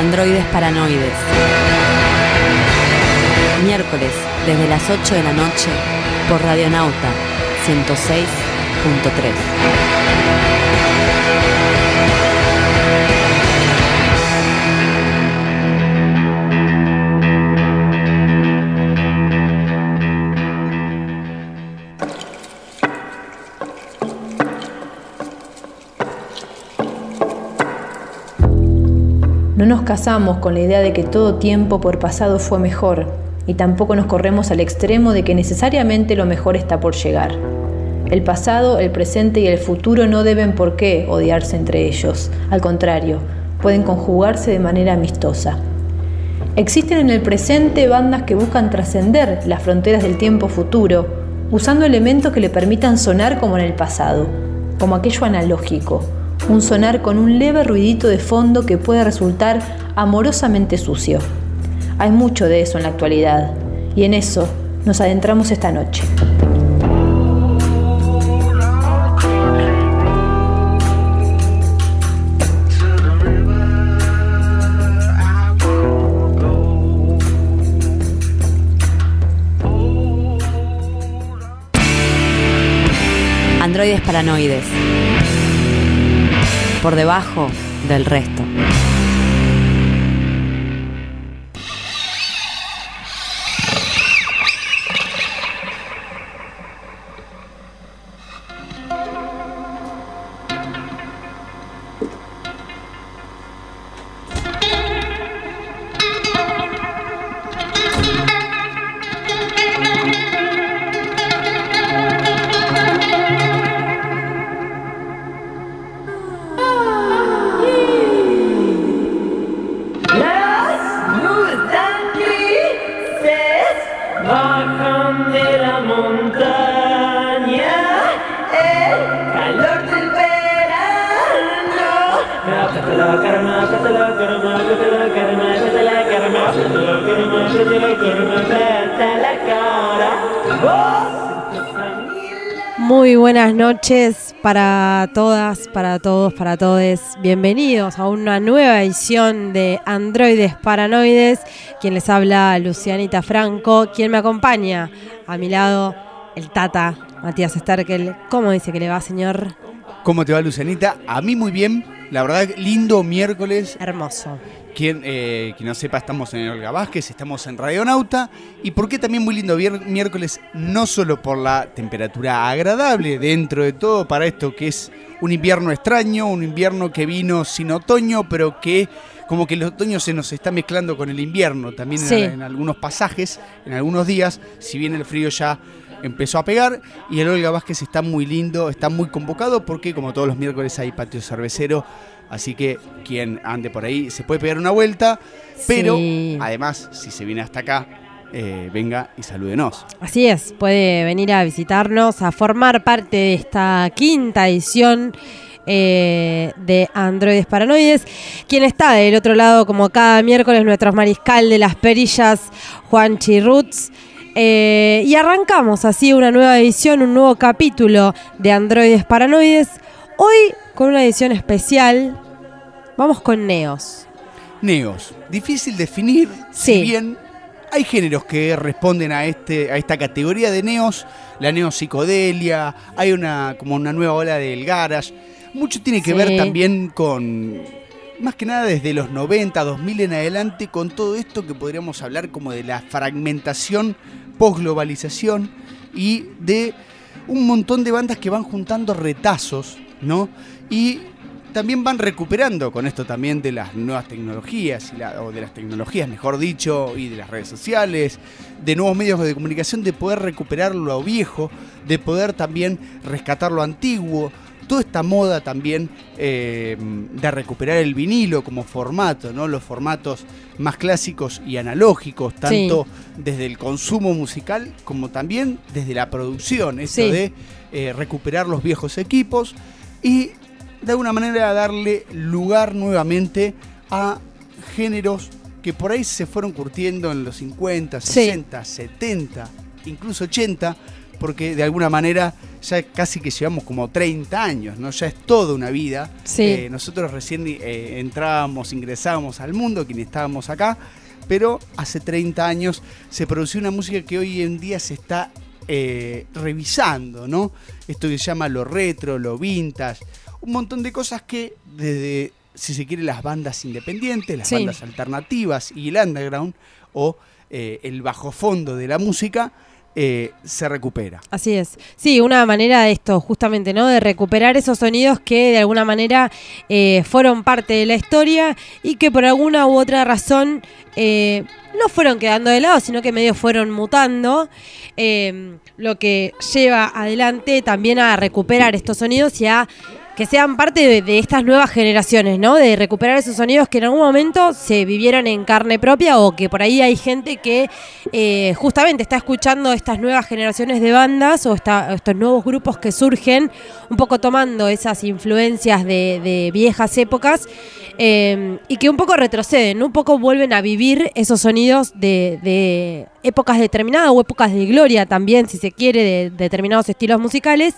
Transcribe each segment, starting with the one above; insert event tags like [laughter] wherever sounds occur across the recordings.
Androides Paranoides. Miércoles, desde las 8 de la noche, por Radionauta 106.3. No nos casamos con la idea de que todo tiempo por pasado fue mejor, y tampoco nos corremos al extremo de que necesariamente lo mejor está por llegar. El pasado, el presente y el futuro no deben por qué odiarse entre ellos, al contrario, pueden conjugarse de manera amistosa. Existen en el presente bandas que buscan trascender las fronteras del tiempo futuro, usando elementos que le permitan sonar como en el pasado, como aquello analógico, un sonar con un leve ruidito de fondo que puede resultar amorosamente sucio. Hay mucho de eso en la actualidad, y en eso nos adentramos esta noche. Androides Paranoides. Por debajo del resto. Noches para todas, para todos, para todes. Bienvenidos a una nueva edición de Androides Paranoides. Quien les habla, Lucianita Franco. Quien me acompaña a mi lado, el Tata, Matías Sterkel. ¿Cómo dice que le va, señor? ¿Cómo te va, Lucianita? A mí muy bien. La verdad, lindo miércoles. Hermoso. Quien, eh, quien no sepa, estamos en Olga Vázquez, estamos en Radionauta. ¿Y por qué también muy lindo miércoles? No solo por la temperatura agradable dentro de todo para esto que es un invierno extraño, un invierno que vino sin otoño, pero que como que el otoño se nos está mezclando con el invierno también en, algunos pasajes, en algunos días, si bien el frío ya empezó a pegar y el Olga Vázquez está muy lindo, está muy convocado porque como todos los miércoles hay patio cervecero, así que quien ande por ahí se puede pegar una vuelta, pero Sí. además si se viene hasta acá, eh, venga y salúdenos. Así es, puede venir a visitarnos, a formar parte de esta quinta edición eh, de Androides Paranoides. Quien está del otro lado, como cada miércoles, nuestro mariscal de las perillas, Juan Chirrutz. Eh, y arrancamos así una nueva edición, un nuevo capítulo de Androides Paranoides. Hoy con una edición especial. Vamos con Neos. Neos, difícil definir, Sí. si bien hay géneros que responden a, este, a esta categoría de neos, la neopsicodelia, hay una, como una nueva ola del garage, mucho tiene que Sí. ver también con, más que nada desde los 90, 2000 en adelante, con todo esto que podríamos hablar como de la fragmentación, posglobalización y de un montón de bandas que van juntando retazos, ¿no? Y también van recuperando con esto también de las nuevas tecnologías, y la- o de las tecnologías, mejor dicho, y de las redes sociales, de nuevos medios de comunicación, de poder recuperar lo viejo, de poder también rescatar lo antiguo. Toda esta moda también eh, de recuperar el vinilo como formato, ¿no? Los formatos más clásicos y analógicos, tanto desde el consumo musical como también desde la producción. Eso Sí. de eh, recuperar los viejos equipos y de alguna manera darle lugar nuevamente a géneros que por ahí se fueron curtiendo en los 50, Sí. 60, 70, incluso 80, porque de alguna manera ya casi que llevamos como 30 años, ¿no? Ya es toda una vida. Sí. Eh, nosotros recién eh, entrábamos, ingresábamos al mundo, quienes estábamos acá, pero hace 30 años se produció una música que hoy en día se está eh, revisando, ¿no? Esto que se llama lo retro, lo vintage, un montón de cosas que desde, si se quiere, las bandas independientes, las Sí. bandas alternativas y el underground o eh, el bajo fondo de la música eh, se recupera. Así es. Sí, una manera de esto, justamente, ¿no? De recuperar esos sonidos que de alguna manera eh, fueron parte de la historia y que por alguna u otra razón eh, no fueron quedando de lado, sino que medio fueron mutando. lo que lleva adelante también a recuperar estos sonidos y a que sean parte de, estas nuevas generaciones, ¿no? De recuperar esos sonidos que en algún momento se vivieron en carne propia o que por ahí hay gente que eh, justamente está escuchando estas nuevas generaciones de bandas o esta- estos nuevos grupos que surgen, un poco tomando esas influencias de, de viejas épocas eh, y que un poco retroceden, un poco vuelven a vivir esos sonidos de, de épocas determinadas o épocas de gloria también, si se quiere, de determinados estilos musicales.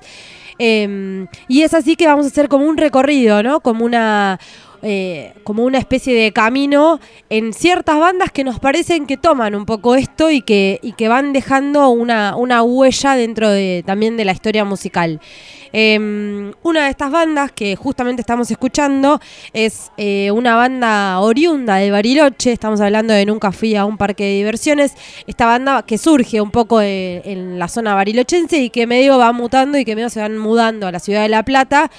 Eh, y es así que vamos a hacer como un recorrido, ¿no? Como una, eh, como una especie de camino en ciertas bandas que nos parecen que toman un poco esto y que, y que van dejando una, una huella dentro de, también de la historia musical. Eh, una de estas bandas que justamente estamos escuchando es eh, una banda oriunda de Bariloche, estamos hablando de Nunca fui a un parque de diversiones, esta banda que surge un poco en la zona barilochense y que medio va mutando y que medio se van mudando a la ciudad de La Plata,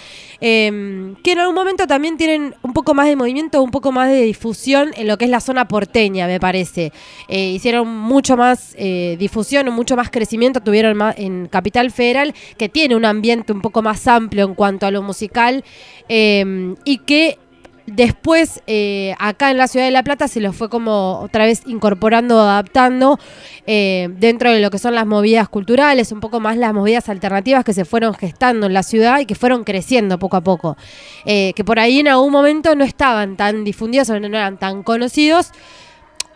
eh, que en algún momento también tienen un poco más de movimiento, un poco más de difusión en lo que es la zona porteña, me parece. Eh, hicieron mucho más eh, difusión, mucho más crecimiento tuvieron más en Capital Federal, que tiene un ambiente un poco más amplio en cuanto a lo musical eh, y que después eh, acá en la ciudad de La Plata se lo fue como otra vez incorporando, adaptando eh, dentro de lo que son las movidas culturales, un poco más las movidas alternativas que se fueron gestando en la ciudad y que fueron creciendo poco a poco. Eh, que por ahí en algún momento no estaban tan difundidos o no eran tan conocidos.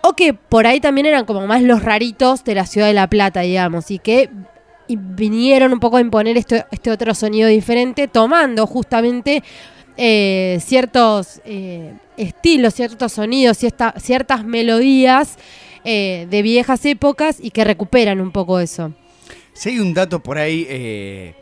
O que por ahí también eran como más los raritos de la ciudad de La Plata, digamos, y que y vinieron un poco a imponer este, este otro sonido diferente, tomando justamente eh, ciertos eh, estilos, ciertos sonidos, cierta- ciertas melodías eh, de viejas épocas y que recuperan un poco eso. Si hay un dato por ahí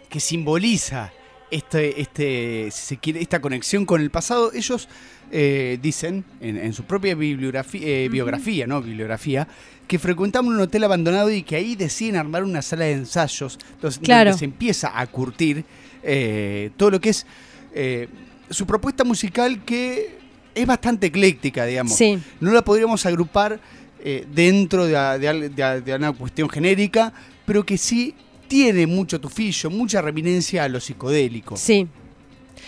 que simboliza este, este, esta conexión con el pasado, ellos eh, dicen en, en su propia bibliografía, eh, biografía, ¿no? Bibliografía, que frecuentaban un hotel abandonado y que ahí deciden armar una sala de ensayos Claro. donde se empieza a curtir eh, todo lo que es su propuesta musical que es bastante ecléctica, digamos. Sí. No la podríamos agrupar dentro de una cuestión genérica, pero que sí tiene mucho tufillo, mucha reminencia a lo psicodélico. Sí.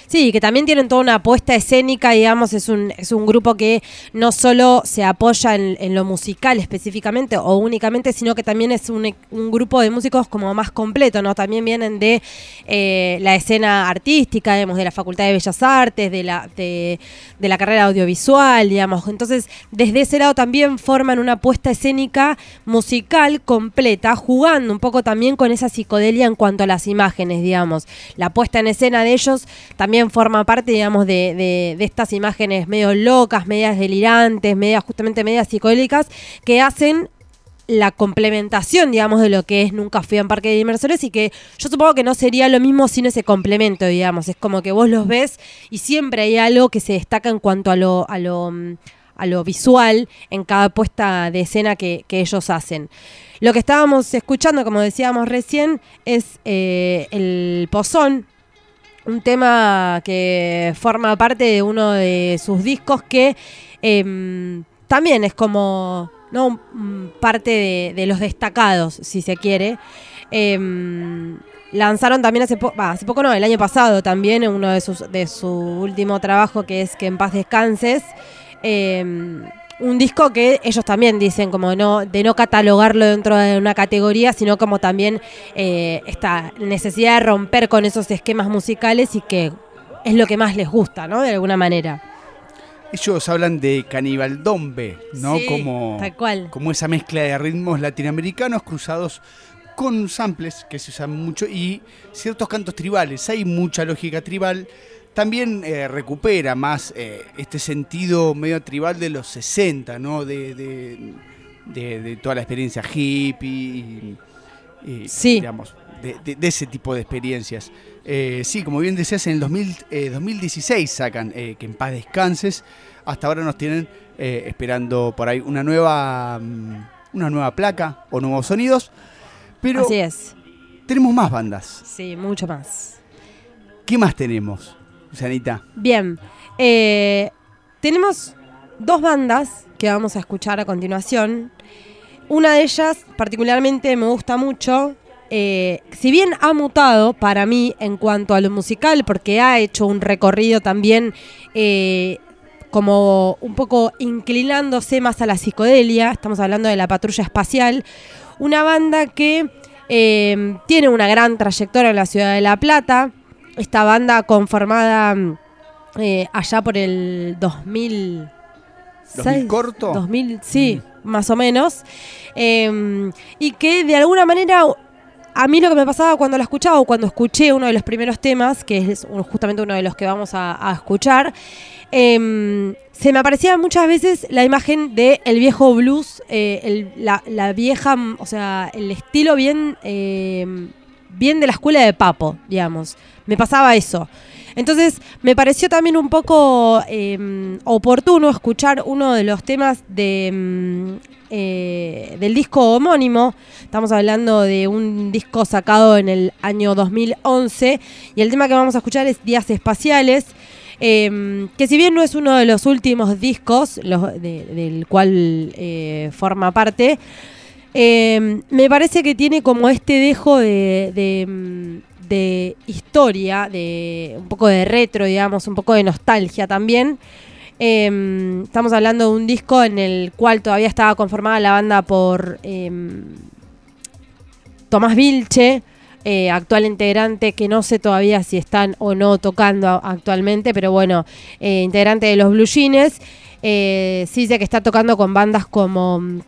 Sí, que también tienen toda una apuesta escénica, digamos, es un, es un grupo que no solo se apoya en, en lo musical específicamente o únicamente, sino que también es un, un grupo de músicos como más completo, ¿no? También vienen de eh, la escena artística, digamos, de la Facultad de Bellas Artes, de la, de, de la carrera audiovisual, digamos. Entonces, desde ese lado también forman una apuesta escénica musical completa, jugando un poco también con esa psicodelia en cuanto a las imágenes, digamos. La puesta en escena de ellos también forma parte, digamos, de, de- de estas imágenes medio locas, medias delirantes, medias justamente medias psicodélicas, que hacen la complementación, digamos, de lo que es Nunca fui a un parque de inmersores y que yo supongo que no sería lo mismo sin ese complemento, digamos. Es como que vos los ves y siempre hay algo que se destaca en cuanto a lo, a lo, a lo visual en cada puesta de escena que, que ellos hacen. Lo que estábamos escuchando, como decíamos recién, es eh, el pozón, un tema que forma parte de uno de sus discos que em, también es como ¿no? Parte de, los destacados, si se quiere. Em, lanzaron también hace, po- hace poco, no, el año pasado también, uno de, sus, de su último trabajo, que es Que en paz descanses. em, un disco que ellos también dicen como no de no catalogarlo dentro de una categoría, sino como también eh, esta necesidad de romper con esos esquemas musicales y que es lo que más les gusta, ¿no? De alguna manera. Ellos hablan de canibaldombe, ¿no? Sí, como, tal cual. como esa mezcla de ritmos latinoamericanos cruzados con samples que se usan mucho y ciertos cantos tribales. Hay mucha lógica tribal. También eh, recupera más eh, este sentido medio tribal de los 60, ¿no? De, de- de- de toda la experiencia hippie y, y, Sí. digamos, de, ese tipo de experiencias. Eh, sí, como bien decías, en el 2000, eh, 2016 sacan Que en paz descanses. Hasta ahora nos tienen esperando por ahí una nueva, mm, una nueva placa o nuevos sonidos. Pero Así es. tenemos más bandas. Sí, mucho más. ¿Qué más tenemos, Bien. eh, tenemos dos bandas que vamos a escuchar a continuación. Una de ellas, particularmente, me gusta mucho. eh, si bien ha mutado para mí en cuanto a lo musical, porque ha hecho un recorrido también eh, como un poco inclinándose más a la psicodelia, estamos hablando de la patrulla espacial, una banda que tiene una gran trayectoria en la ciudad de La Plata, esta banda conformada mm, eh, allá por el 2000... ¿2000 corto? 2000, sí, más o menos. Eh, y que de alguna manera a mí lo que me pasaba cuando la escuchaba o cuando escuché uno de los primeros temas, que es justamente uno de los que vamos a, a escuchar, eh, se me aparecía muchas veces la imagen de el viejo blues, eh, el- la, la vieja, mm, o sea, el estilo bien, eh, bien de la escuela de Papo, digamos. Me pasaba eso. Entonces, me pareció también un poco eh, oportuno escuchar uno de los temas de, mm, eh, del disco homónimo. Estamos hablando de un disco sacado en el año 2011 y el tema que vamos a escuchar es Días Espaciales. eh, que si bien no es uno de los últimos discos del cual eh, forma parte, eh, me parece que tiene como este dejo de, mm, de historia, de un poco de retro, digamos, un poco de nostalgia también. Eh, estamos hablando de un disco en el cual todavía estaba conformada la banda por eh, Tomás Vilche, eh, actual integrante, que no sé todavía si están o no tocando actualmente, pero bueno, eh, integrante de los Blue Jeans. Eh, sí que está tocando con bandas como mm,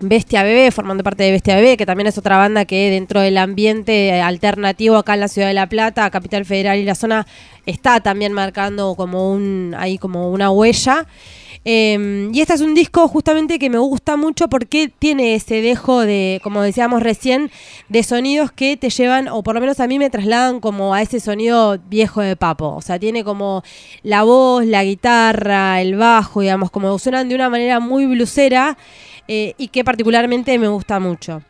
Bestia Bebé, formando parte de Bestia Bebé, que también es otra banda que dentro del ambiente alternativo acá en la ciudad de La Plata, Capital Federal y la zona, está también marcando como un ahí como una huella. Eh, y este es un disco justamente que me gusta mucho porque tiene ese dejo de, como decíamos recién, de sonidos que te llevan, o por lo menos a mí me trasladan como a ese sonido viejo de papo. O sea, tiene como la voz, la guitarra, el bajo, digamos, como suenan de una manera muy blusera eh, y que particularmente me gusta mucho.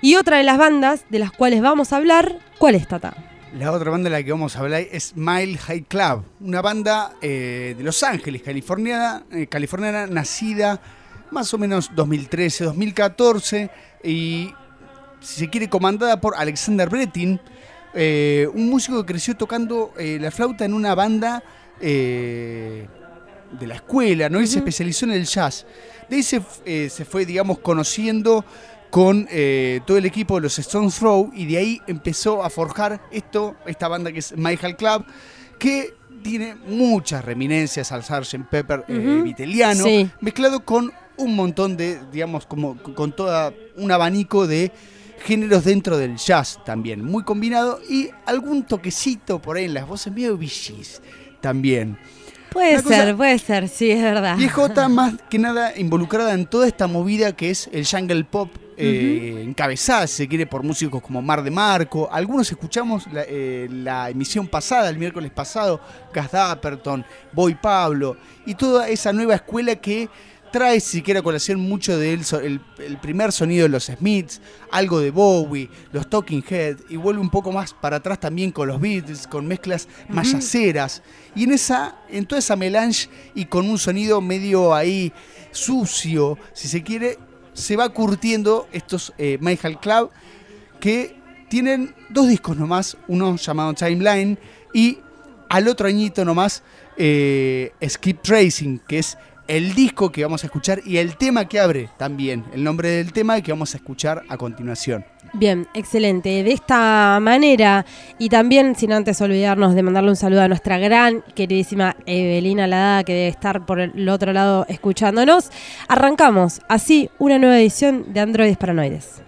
Y otra de las bandas de las cuales vamos a hablar, ¿cuál es Tata? La otra banda de la que vamos a hablar es Mile High Club, una banda eh, de Los Ángeles, californiana, eh, californiana, nacida más o menos 2013-2014 y, si se quiere, comandada por Alexander Bretin, eh, un músico que creció tocando la flauta en una banda de la escuela, ¿no? Y se especializó en el jazz. De ahí se, eh, se fue, digamos, conociendo con eh, todo el equipo de los Stones Throw y de ahí empezó a forjar esto, esta banda que es My Club, que tiene muchas reminencias al Sgt. Pepper eh, viteliano, Sí. mezclado con un montón de, digamos, como con toda un abanico de géneros dentro del jazz también, muy combinado y algún toquecito por ahí en las voces medio bichis también. Puede ser, puede ser, sí, es verdad. Viejota más que nada involucrada en toda esta movida que es el jungle pop, eh, encabezada, si se quiere, por músicos como Mar de Marco. Algunos escuchamos la, eh, la emisión pasada, el miércoles pasado, Gas Dapperton, Boy Pablo, y toda esa nueva escuela que trae, si quiere, a colación mucho del so- el, el primer sonido de los Smiths, algo de Bowie, los Talking Head, y vuelve un poco más para atrás también con los Beatles, con mezclas más yaceras. Y en esa, en toda esa melange y con un sonido medio ahí sucio, si se quiere, se va curtiendo estos eh, Michael Club que tienen dos discos nomás, uno llamado Timeline y al otro añito nomás eh, Skip Tracing, que es el disco que vamos a escuchar y el tema que abre también, el nombre del tema que vamos a escuchar a continuación. Bien, excelente. De esta manera, y también sin antes olvidarnos de mandarle un saludo a nuestra gran, queridísima Evelina Lada, que debe estar por el otro lado escuchándonos, arrancamos así una nueva edición de Androides Paranoides.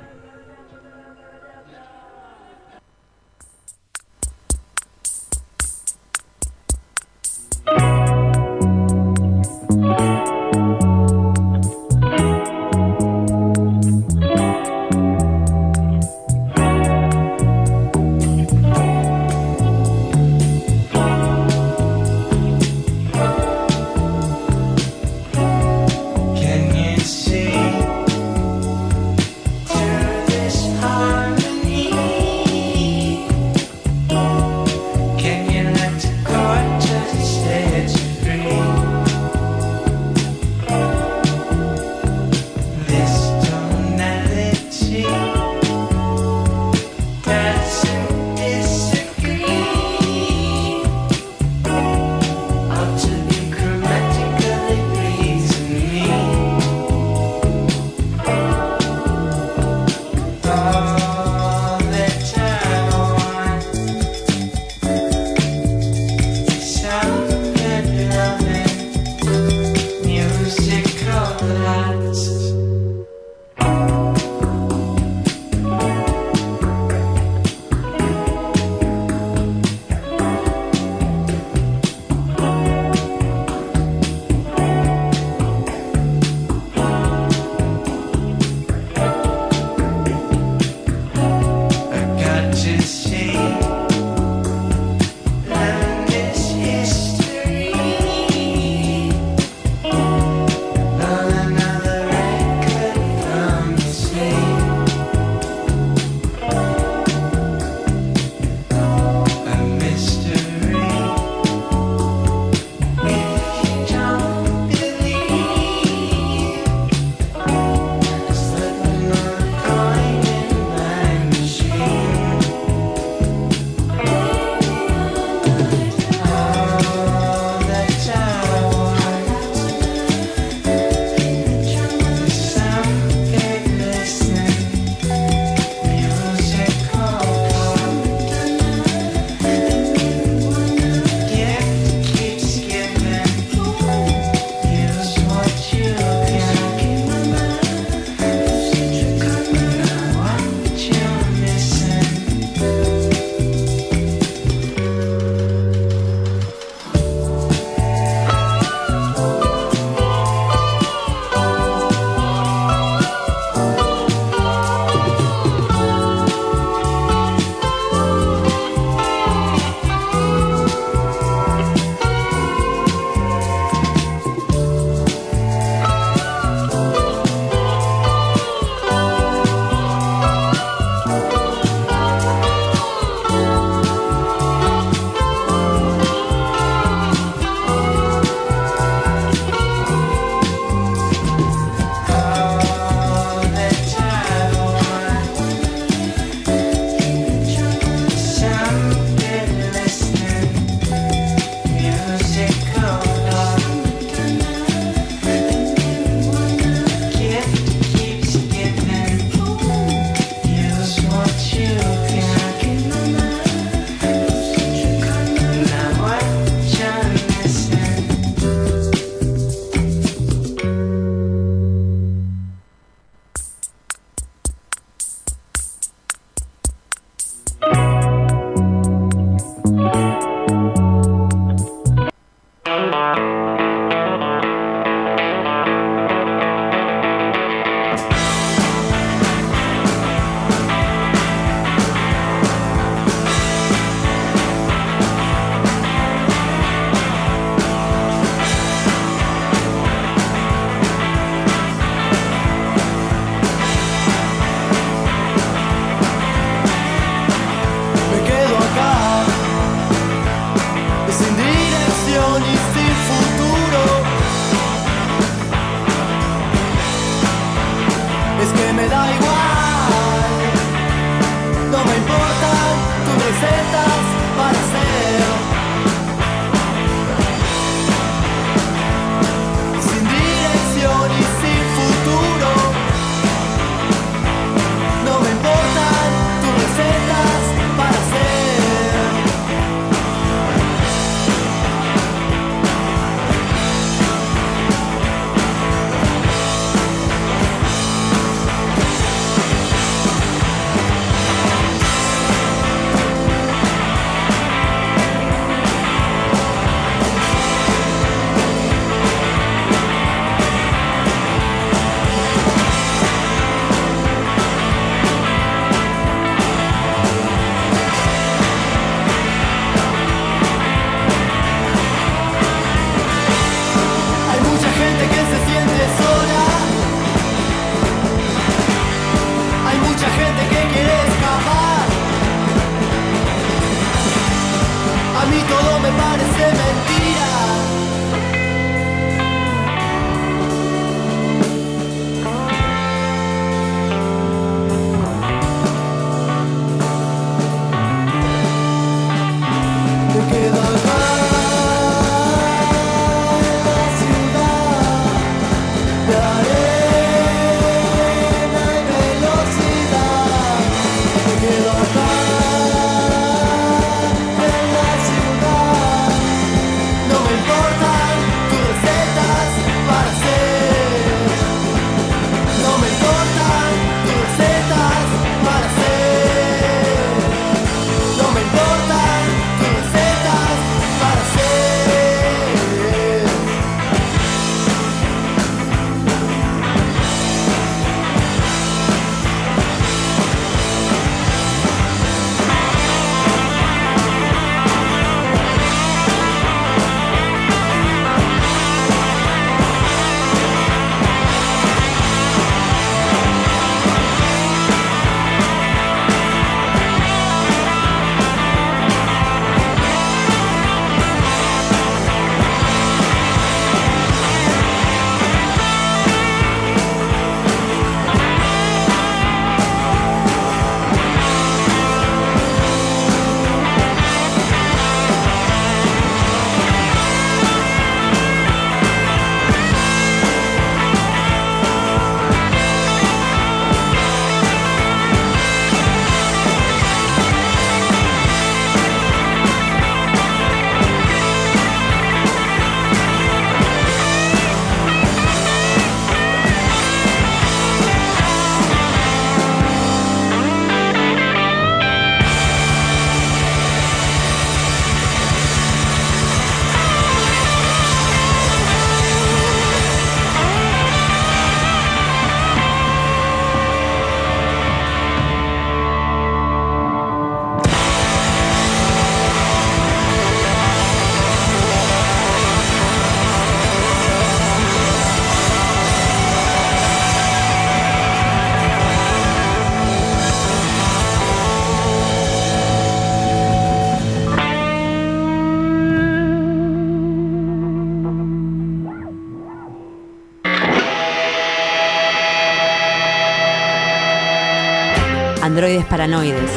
Androides paranoides.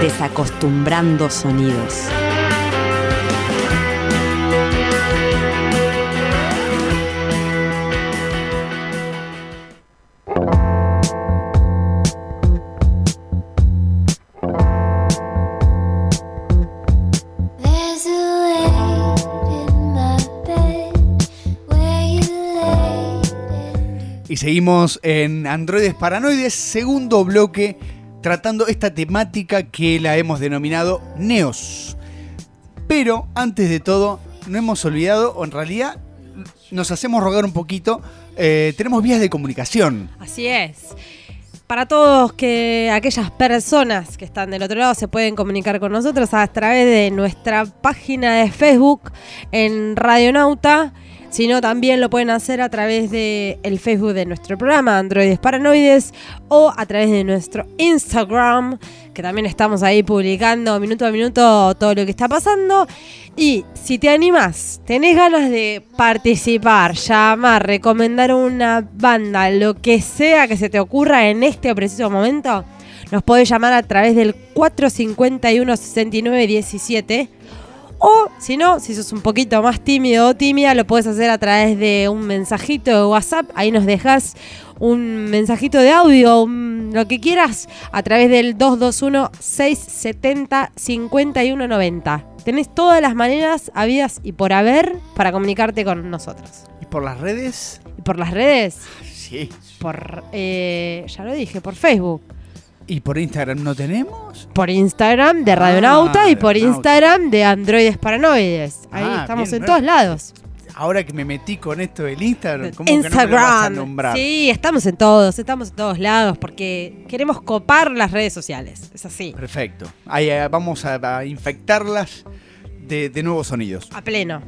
Desacostumbrando sonidos. Y seguimos en Androides Paranoides, segundo bloque, tratando esta temática que la hemos denominado Neos. Pero antes de todo, no hemos olvidado, o en realidad nos hacemos rogar un poquito, eh, tenemos vías de comunicación. Así es. Para todos que aquellas personas que están del otro lado se pueden comunicar con nosotros a través de nuestra página de Facebook en Radionauta, sino también lo pueden hacer a través de el Facebook de nuestro programa Androides Paranoides o a través de nuestro Instagram, que también estamos ahí publicando minuto a minuto todo lo que está pasando. Y si te animas, tenés ganas de participar, llamar, recomendar una banda, lo que sea que se te ocurra en este preciso momento, nos podés llamar a través del 451-6917. O si no, si sos un poquito más tímido o tímida, lo puedes hacer a través de un mensajito de WhatsApp. Ahí nos dejas un mensajito de audio, un- lo que quieras, a través del 221-670-5190. Tenés todas las maneras habidas y por haber para comunicarte con nosotros. ¿Y por las redes? Y por las redes, Sí. por, eh, ya lo dije, por Facebook. ¿Y por Instagram no tenemos? Por Instagram de Radionauta Ah, y por Radionauta. Instagram de Androides Paranoides. Ahí Ah, estamos bien, en todos lados. Ahora que me metí con esto del Instagram, ¿cómo que no me lo vas a Instagram. nombrar? sí, estamos en todos, estamos en todos lados porque queremos copar las redes sociales. Es así, Perfecto. Ahí eh, vamos a, a infectarlas de, de nuevos sonidos. a pleno.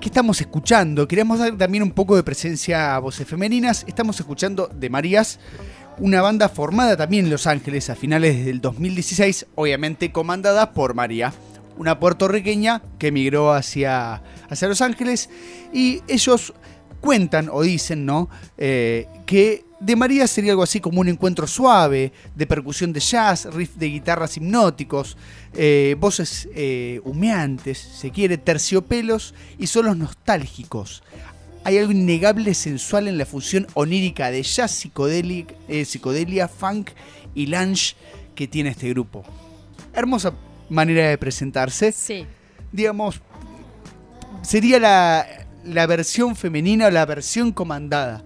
¿Qué estamos escuchando? Queríamos dar también un poco de presencia a voces femeninas. Estamos escuchando de Marías, una banda formada también en Los Ángeles a finales del 2016, obviamente comandada por María, una puertorriqueña que emigró hacia, hacia Los Ángeles. Y ellos cuentan o dicen, ¿no? Eh, que de María sería algo así como un encuentro suave, de percusión de jazz, riff de guitarras hipnóticos, eh, voces eh, humeantes, se quiere, terciopelos y solos nostálgicos. Hay algo innegable sensual en la fusión onírica de jazz, psicodelia, eh, psicodelia funk y lounge que tiene este grupo. Hermosa manera de presentarse Sí. digamos, sería la, la versión femenina o la versión comandada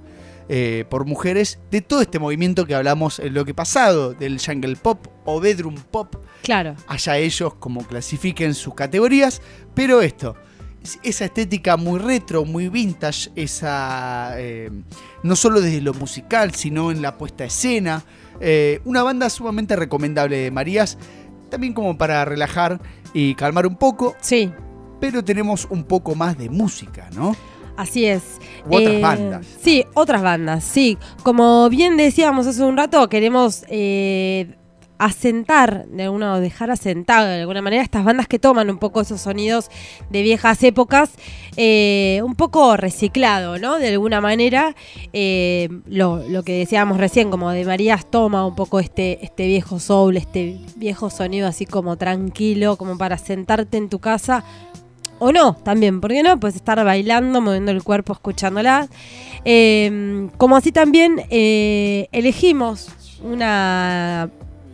eh, por mujeres de todo este movimiento que hablamos en lo que pasado, del jungle pop o bedroom pop, Claro. allá ellos como clasifiquen sus categorías, pero esto, es- esa estética muy retro, muy vintage, esa eh, no solo desde lo musical, sino en la puesta a escena, eh, una banda sumamente recomendable de Marías, también como para relajar y calmar un poco, Sí, pero tenemos un poco más de música, ¿no? Así es. U otras bandas. Sí, otras bandas, sí. Como bien decíamos hace un rato, queremos eh, asentar, de alguna, o dejar asentado de alguna manera estas bandas que toman un poco esos sonidos de viejas épocas, eh, un poco reciclado, ¿no? De alguna manera, eh, lo, lo que decíamos recién, como de Marías toma un poco este, este viejo soul, este viejo sonido así como tranquilo, como para sentarte en tu casa o no, también, ¿por qué no? Pues estar bailando, moviendo el cuerpo, escuchándola. Eh, como así también eh, elegimos una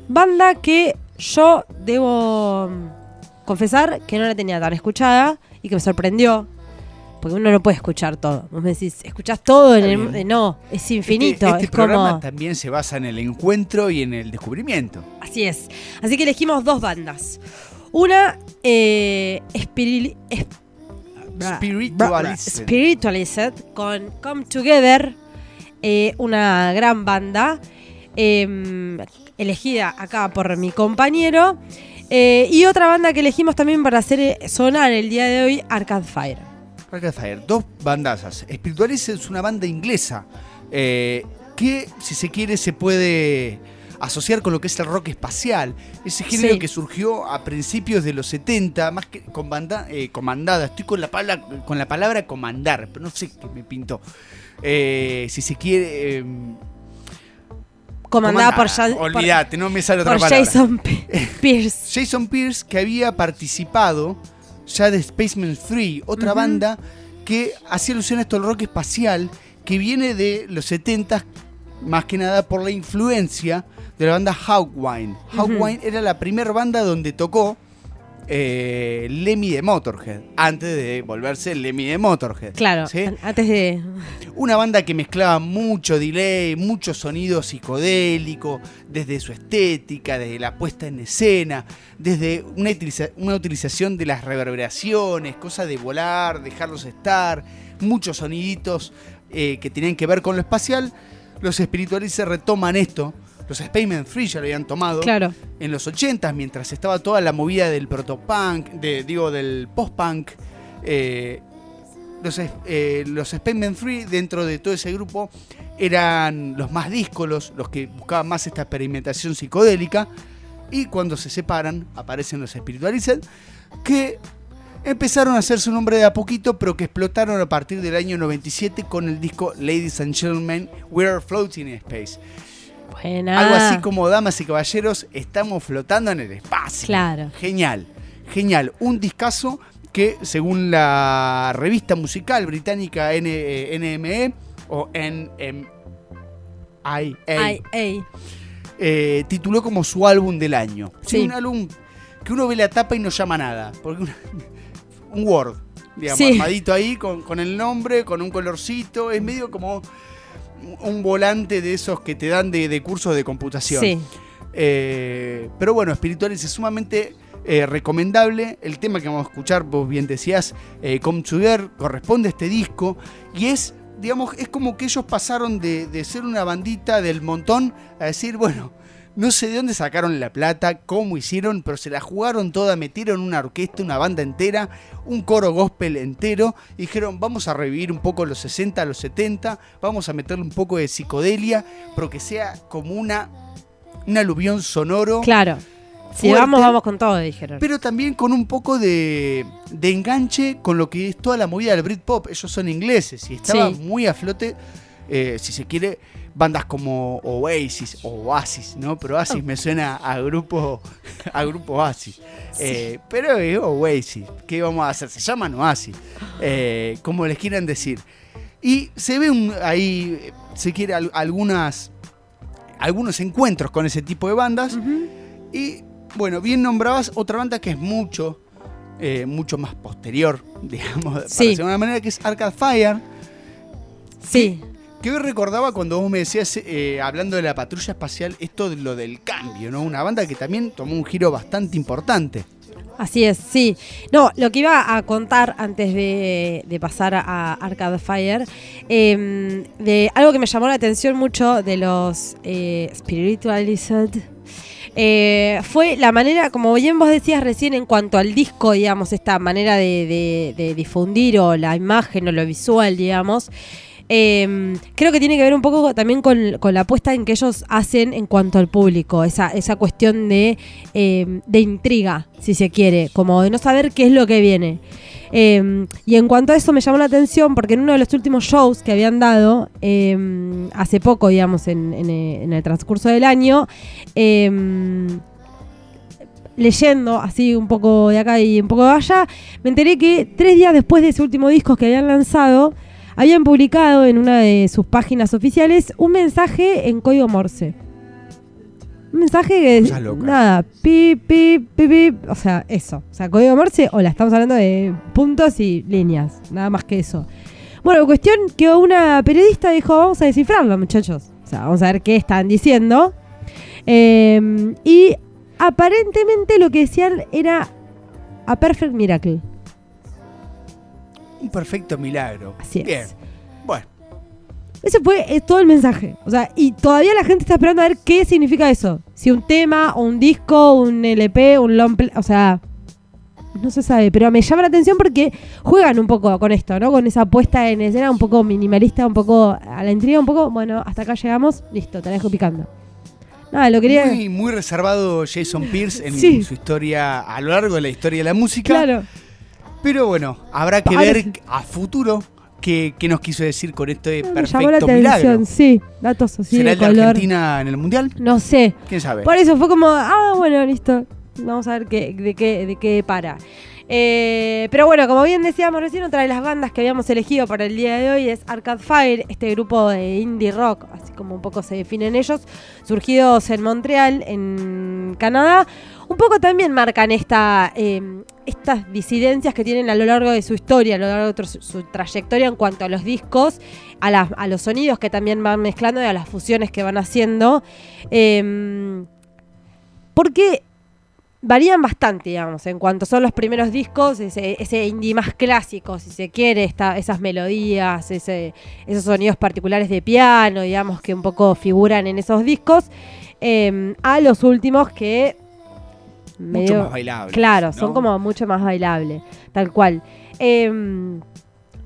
banda que yo debo confesar que no la tenía tan escuchada y que me sorprendió. Porque uno no puede escuchar todo. Vos me decís, ¿escuchás todo? En el- no, es infinito. Este, este es programa como. también se basa en el encuentro y en el descubrimiento. Así es. Así que elegimos dos bandas. Una, eh, espiri- Spiritualized. Spiritualized, con Come Together, eh, una gran banda, eh, elegida acá por mi compañero. eh, y otra banda que elegimos también para hacer eh, sonar el día de hoy, Arcade Fire. Arcade Fire, dos bandazas. Spiritualize es una banda inglesa que, si se quiere, se puede asociar con lo que es el rock espacial. Ese género Sí. que surgió a principios de los 70, más que con banda- eh, comandada. Estoy con la, palabra, con la palabra comandar, pero no sé qué me pintó. Eh, si se quiere... eh, Comandada por. Jan- por- Olvídate, no me sale otra por palabra. Jason [laughs] Pierce. Jason Pierce, que había participado ya de Spaceman 3, otra banda que hacía alusión a esto al rock espacial, que viene de los 70 más que nada por la influencia de la banda Hawkwind. Hawkwind era la primera banda donde tocó eh, Lemmy de Motorhead, antes de volverse Lemmy de Motorhead. Claro, antes de. Una banda que mezclaba mucho delay, mucho sonido psicodélico, desde su estética, desde la puesta en escena, desde una, utiliza- una utilización de las reverberaciones, cosa de volar, dejarlos estar, muchos soniditos eh, que tenían que ver con lo espacial. Los espiritualistas retoman esto. Los Spaceman Free ya lo habían tomado Claro. en los 80 mientras estaba toda la movida del protopunk, de, digo, del post-punk. eh, los, eh, los Spaceman Free dentro de todo ese grupo eran los más díscolos, los que buscaban más esta experimentación psicodélica. Y cuando se separan, aparecen los Spiritualized, que empezaron a hacer su nombre de a poquito, pero que explotaron a partir del año 97 con el disco Ladies and Gentlemen, We're Floating in Space. Buena. Algo así como Damas y Caballeros, estamos flotando en el espacio. Claro. Genial, genial. Un discazo que, según la revista musical británica N- eh, NME o NMIA, eh, tituló como su álbum del año. Sí, Sí. un álbum que uno ve la tapa y no llama nada. Porque una- un Word, digamos, Sí. armadito ahí con, con el nombre, con un colorcito. Es medio como un volante de esos que te dan de, de cursos de computación. Sí. Eh, pero bueno, Espirituales es sumamente eh, recomendable. El tema que vamos a escuchar, vos bien decías, eh, Come Together, corresponde a este disco. Y es, digamos, es como que ellos pasaron de, de ser una bandita del montón a decir, bueno, no sé de dónde sacaron la plata, cómo hicieron, pero se la jugaron toda, metieron una orquesta, una banda entera, un coro gospel entero, y dijeron, vamos a revivir un poco los 60, los 70, vamos a meterle un poco de psicodelia, pero que sea como una, un aluvión sonoro, Claro. Si Fuerte. vamos, vamos con todo, dijeron. pero también con un poco de, de enganche con lo que es toda la movida del Britpop. Ellos son ingleses y estaba Sí. muy a flote, eh, si se quiere, bandas como Oasis o Oasis, ¿no? Pero Oasis me suena a grupo, a grupo Oasis. Eh, pero es Oasis, ¿qué vamos a hacer? Se llaman Oasis, eh, como les quieran decir. Y se ve un- ahí, se quiere, al- algunas, algunos encuentros con ese tipo de bandas. Y bueno, bien nombrabas otra banda que es mucho, eh, mucho más posterior, [laughs] digamos, Sí. de alguna manera, que es Arcade Fire. Sí. Que hoy recordaba cuando vos me decías, eh, hablando de la patrulla espacial, esto de lo del cambio, ¿no? Una banda que también tomó un giro bastante importante. Así es, sí. No, lo que iba a contar antes de, pasar a Arcade Fire, eh, de algo que me llamó la atención mucho de los eh, Spiritualized, eh, fue la manera, como bien vos decías recién, en cuanto al disco, digamos, esta manera de difundir o la imagen o lo visual, digamos. Eh, creo que tiene que ver un poco también con, la apuesta en que ellos hacen en cuanto al público, esa, cuestión de, eh, de intriga, si se quiere, como de no saber qué es lo que viene. Eh, y en cuanto a eso me llamó la atención porque en uno de los últimos shows que habían dado, hace poco, digamos, en, el transcurso del año, leyendo así un poco de acá y un poco de allá, me enteré que tres días después de ese último disco que habían lanzado, habían publicado en una de sus páginas oficiales un mensaje en código Morse. Un mensaje que locas. nada, pip, pip, pip, pip, o sea, eso. O sea, código Morse, hola, estamos hablando de puntos y líneas, nada más que eso. Bueno, cuestión que una periodista dijo, vamos a descifrarlo, muchachos. O sea, vamos a ver qué están diciendo. Eh, y aparentemente lo que decían era a perfect miracle. Un perfecto milagro. Así es. Bien. Bueno, Ese fue eh, todo el mensaje. O sea, y todavía la gente está esperando a ver qué significa eso. Si un tema, o un disco, un LP, un long play. O sea, no se sabe. Pero me llama la atención porque juegan un poco con esto, ¿no? Con esa puesta en escena un poco minimalista, un poco a la intriga, un poco, bueno, hasta acá llegamos, listo, te la dejo picando. Nada, lo quería. Muy, muy reservado Jason Pierce en [laughs] Sí. su historia, a lo largo de la historia de la música. Claro. Pero bueno, habrá que ver a futuro qué, qué nos quiso decir con este Me llamó la perfecto atención, milagro. sí. Datos así ¿Será de el de color. Argentina en el Mundial? No sé. ¿Quién sabe? Por eso fue como, ah, bueno, listo. Vamos a ver qué, de, qué, de qué para. Eh, pero bueno, como bien decíamos recién, otra de las bandas que habíamos elegido para el día de hoy es Arcade Fire, este grupo de indie rock, así como un poco se definen ellos, surgidos en Montreal, en Canadá. Un poco también marcan esta, eh, estas disidencias que tienen a lo largo de su historia, a lo largo de su trayectoria en cuanto a los discos, a, los sonidos que también van mezclando y a las fusiones que van haciendo. Eh, porque varían bastante, digamos, en cuanto son los primeros discos, ese, indie más clásico, si se quiere, esta- esas melodías, esos sonidos particulares de piano, digamos, que un poco figuran en esos discos, eh, a los últimos que... Mucho más bailable. Claro, ¿no? son como mucho más bailable, tal cual. Eh,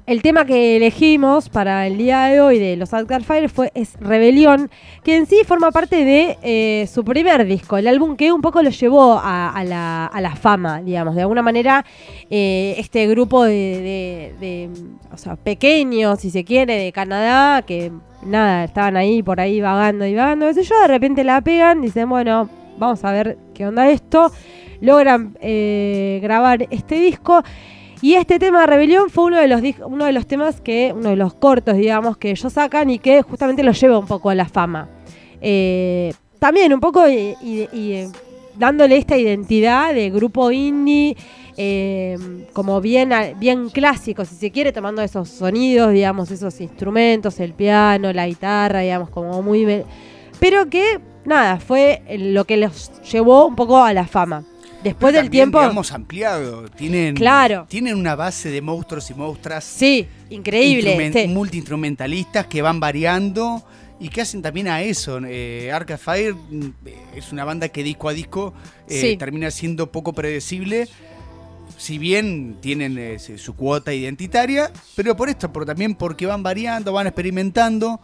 el tema que elegimos para el día de hoy de los Arcade Fire fue es Rebelión, que en sí forma parte de eh, su primer disco, el álbum que un poco lo llevó a, a la, a la fama, digamos. De alguna manera, eh, este grupo de, de- de, o sea, pequeños, si se quiere, de Canadá, que nada, estaban ahí por ahí vagando y vagando, qué sé yo, de repente la pegan, dicen, bueno, vamos a ver qué onda esto. Logran eh, grabar este disco. Y este tema de Rebelión fue uno de los uno de los temas que, uno de los cortos, digamos, que ellos sacan y que justamente los lleva un poco a la fama. Eh, también un poco eh, dándole esta identidad de grupo indie, como bien, bien clásico, si se quiere, tomando esos sonidos, digamos, esos instrumentos, el piano, la guitarra, digamos, como muy... Pero que, nada, fue lo que los llevó un poco a la fama. Después Pero del tiempo... digamos, ampliado. Tienen, Claro. tienen una base de monstruos y monstras Sí, increíble. sí. multiinstrumentalistas que van variando y que hacen también a eso. Eh, Arcade Fire mm, es una banda que disco a disco eh, Sí. termina siendo poco predecible. Si bien tienen eh, su su cuota identitaria, pero por esto, pero también porque van variando, van experimentando,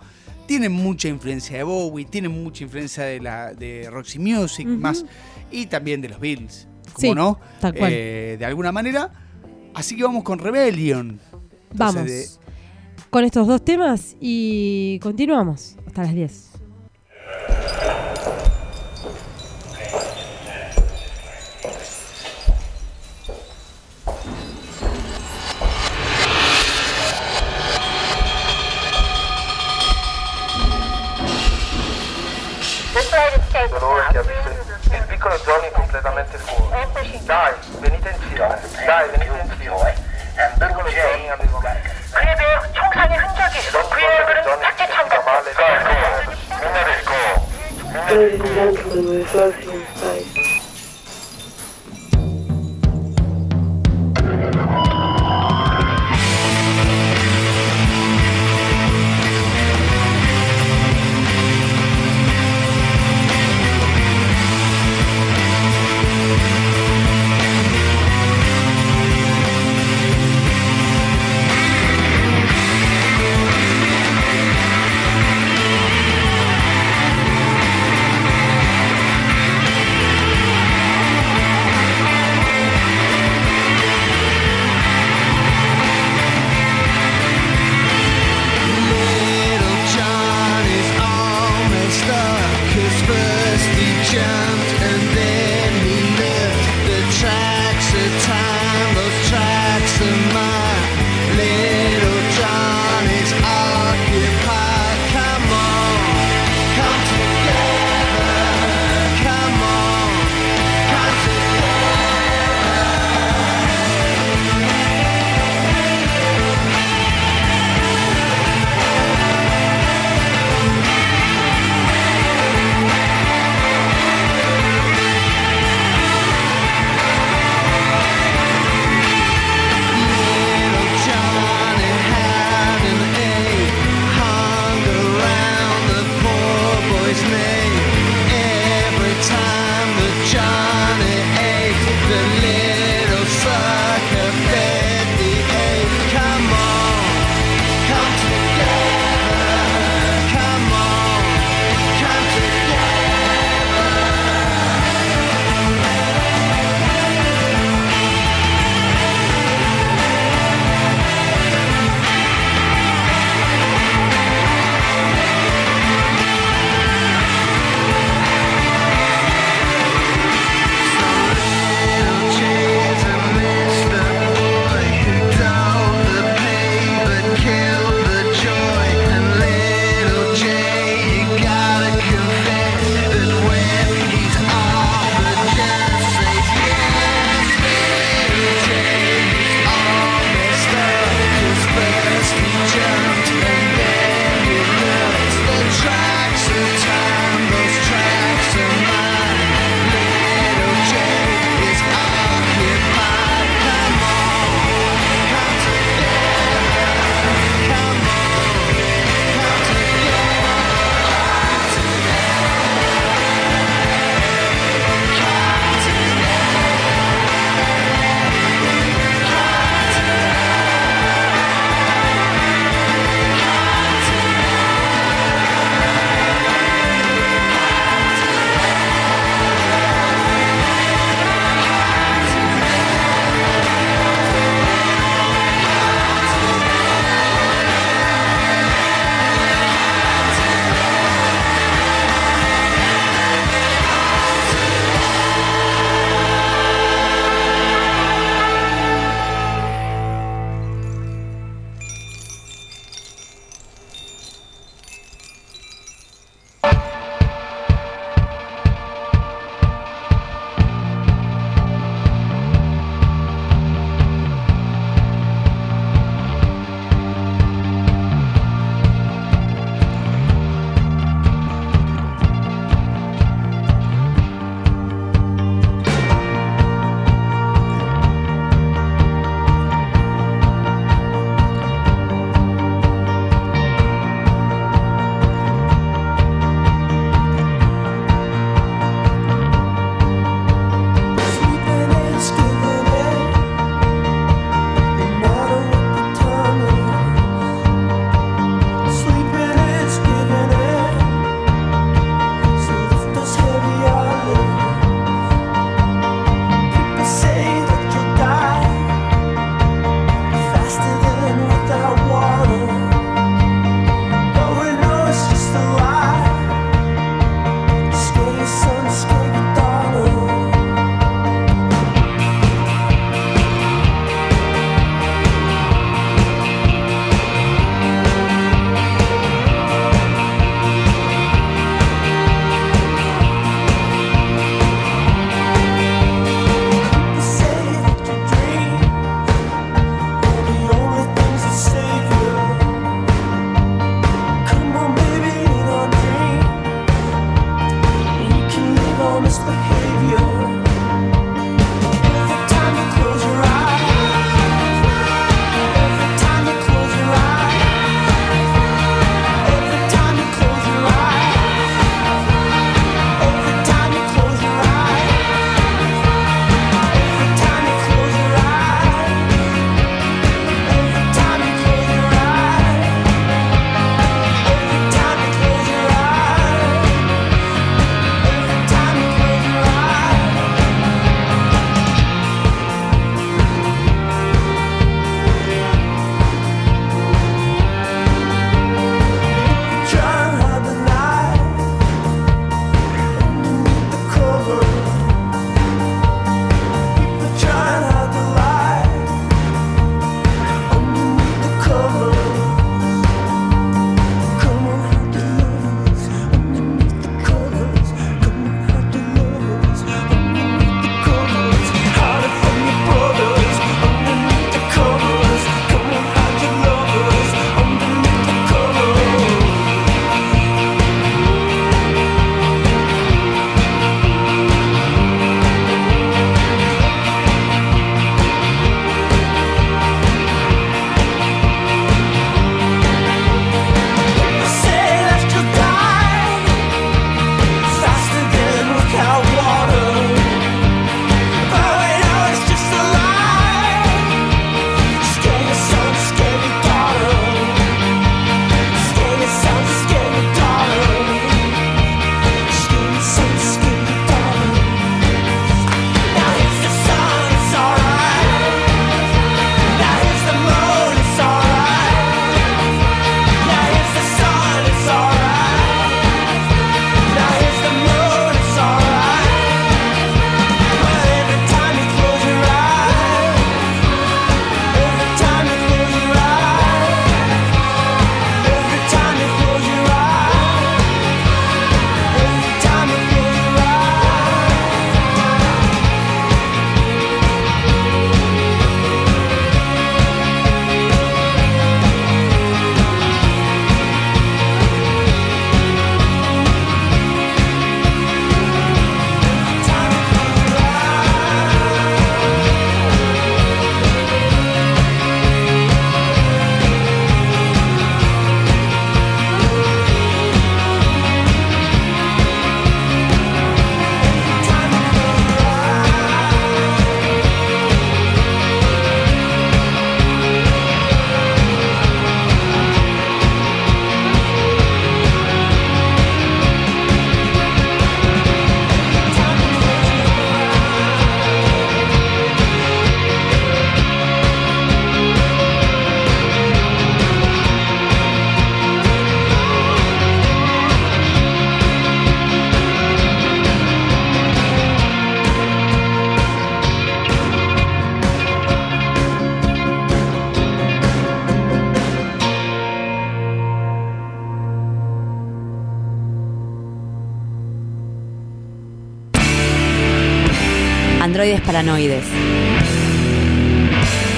tienen mucha influencia de Bowie, tienen mucha influencia de la de Roxy Music, Ujú. más y también de los Beatles, como Sí, no, tal cual. Eh, de alguna manera. Así que vamos con Rebellion. Entonces, Vamos de- con estos dos temas y continuamos hasta las 10. Solo voi che ha visto il, il piccolo Johnny completamente fuori. Dai, venite insieme. Dai, venite insieme. Il piccolo Johnny arriva 그에 대해 청산의 흔적이 있어. 그의 얼굴은 삭제 참가. male. Dai, go. Ladies and gentlemen, we're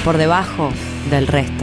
Por debajo del resto.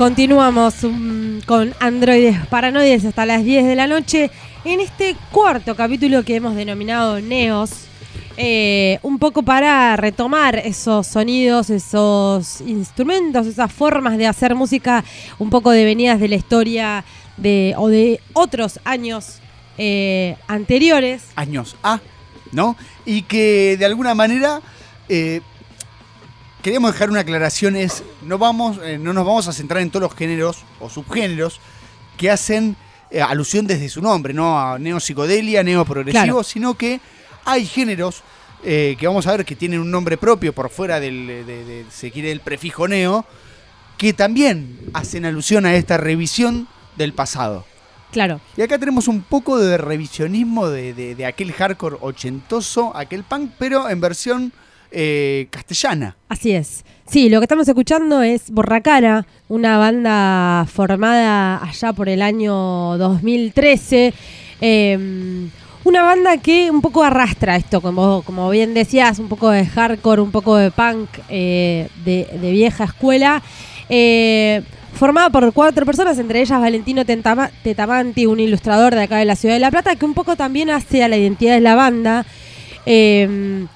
Continuamos um, con androides paranoides hasta las 10 de la noche en este cuarto capítulo que hemos denominado Neos. eh, un poco para retomar esos sonidos, esos instrumentos, esas formas de hacer música un poco devenidas de la historia de, o de otros años eh, anteriores. años A, ¿no? Y que de alguna manera eh, queríamos dejar una aclaración, es no, vamos, eh, no nos vamos a centrar en todos los géneros o subgéneros que hacen eh, alusión desde su nombre, no a neopsicodelia, neoprogresivo, Claro. sino que hay géneros eh, que vamos a ver que tienen un nombre propio por fuera del, de, de- se quiere, del prefijo neo, que también hacen alusión a esta revisión del pasado. Claro. Y acá tenemos un poco de revisionismo de, de- de aquel hardcore ochentoso, aquel punk, pero en versión eh, castellana. Así es. Sí, lo que estamos escuchando es Borracara, una banda formada allá por el año 2013. Eh, una banda que un poco arrastra esto, como, como bien decías, un poco de hardcore, un poco de punk eh, de, vieja escuela. Eh, formada por cuatro personas, entre ellas Valentino Tetamanti, un ilustrador de acá de la ciudad de La Plata, que un poco también hace a la identidad de la banda. Eh,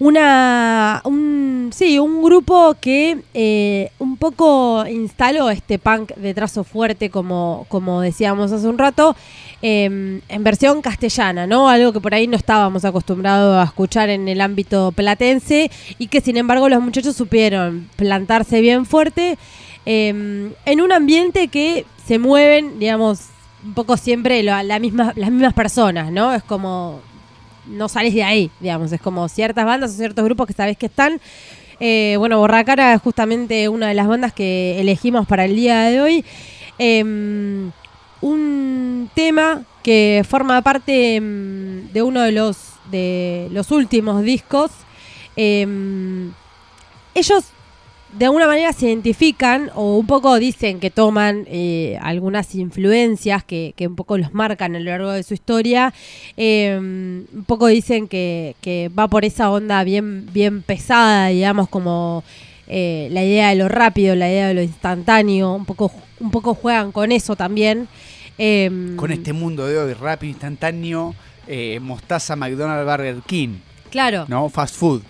una un sí un grupo que eh, un poco instaló este punk de trazo fuerte como como decíamos hace un rato eh, en versión castellana no algo que por ahí no estábamos acostumbrados a escuchar en el ámbito platense y que sin embargo los muchachos supieron plantarse bien fuerte eh, en un ambiente que se mueven digamos un poco siempre la misma, las mismas personas no es como no sales de ahí, digamos. Es como ciertas bandas o ciertos grupos que sabes que están. Eh, bueno, Borracara es justamente una de las bandas que elegimos para el día de hoy. Em, un tema que forma parte em, de uno de los, de los últimos discos. Em, ellos de alguna manera se identifican o un poco dicen que toman eh, algunas influencias que, que un poco los marcan a lo largo de su historia. Eh, un poco dicen que, que va por esa onda bien, bien pesada, digamos, como eh, la idea de lo rápido, la idea de lo instantáneo. Un poco, un poco juegan con eso también. Eh, Con este mundo de hoy, rápido, instantáneo, mostaza, McDonald's, Burger King, Claro. ¿no? Fast food.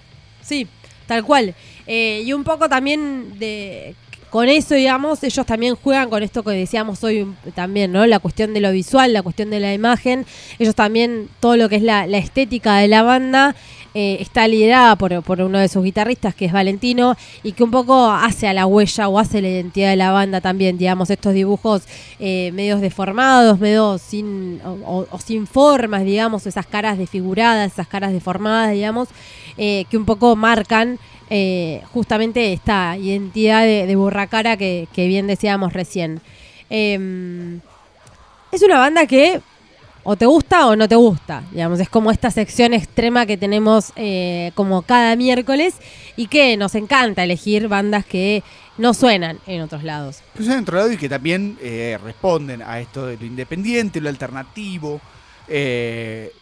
Sí, tal cual. Eh, y un poco también de con eso, digamos, ellos también juegan con esto que decíamos hoy también, ¿no? La cuestión de lo visual, la cuestión de la imagen. Ellos también, todo lo que es la, la estética de la banda, eh, está liderada por, por uno de sus guitarristas, que es Valentino, y que un poco hace a la huella o hace la identidad de la banda también, digamos, estos dibujos eh, medios deformados, medio sin, o, sin formas, digamos, esas caras desfiguradas, esas caras deformadas, digamos, eh, que un poco marcan eh, justamente esta identidad de, de Borracara que, que bien decíamos recién. Eh, es una banda que o te gusta o no te gusta, digamos, es como esta sección extrema que tenemos eh, como cada miércoles y que nos encanta elegir bandas que no suenan en otros lados. Que son dentro lado y que también eh, responden a esto de lo independiente, lo alternativo, eh,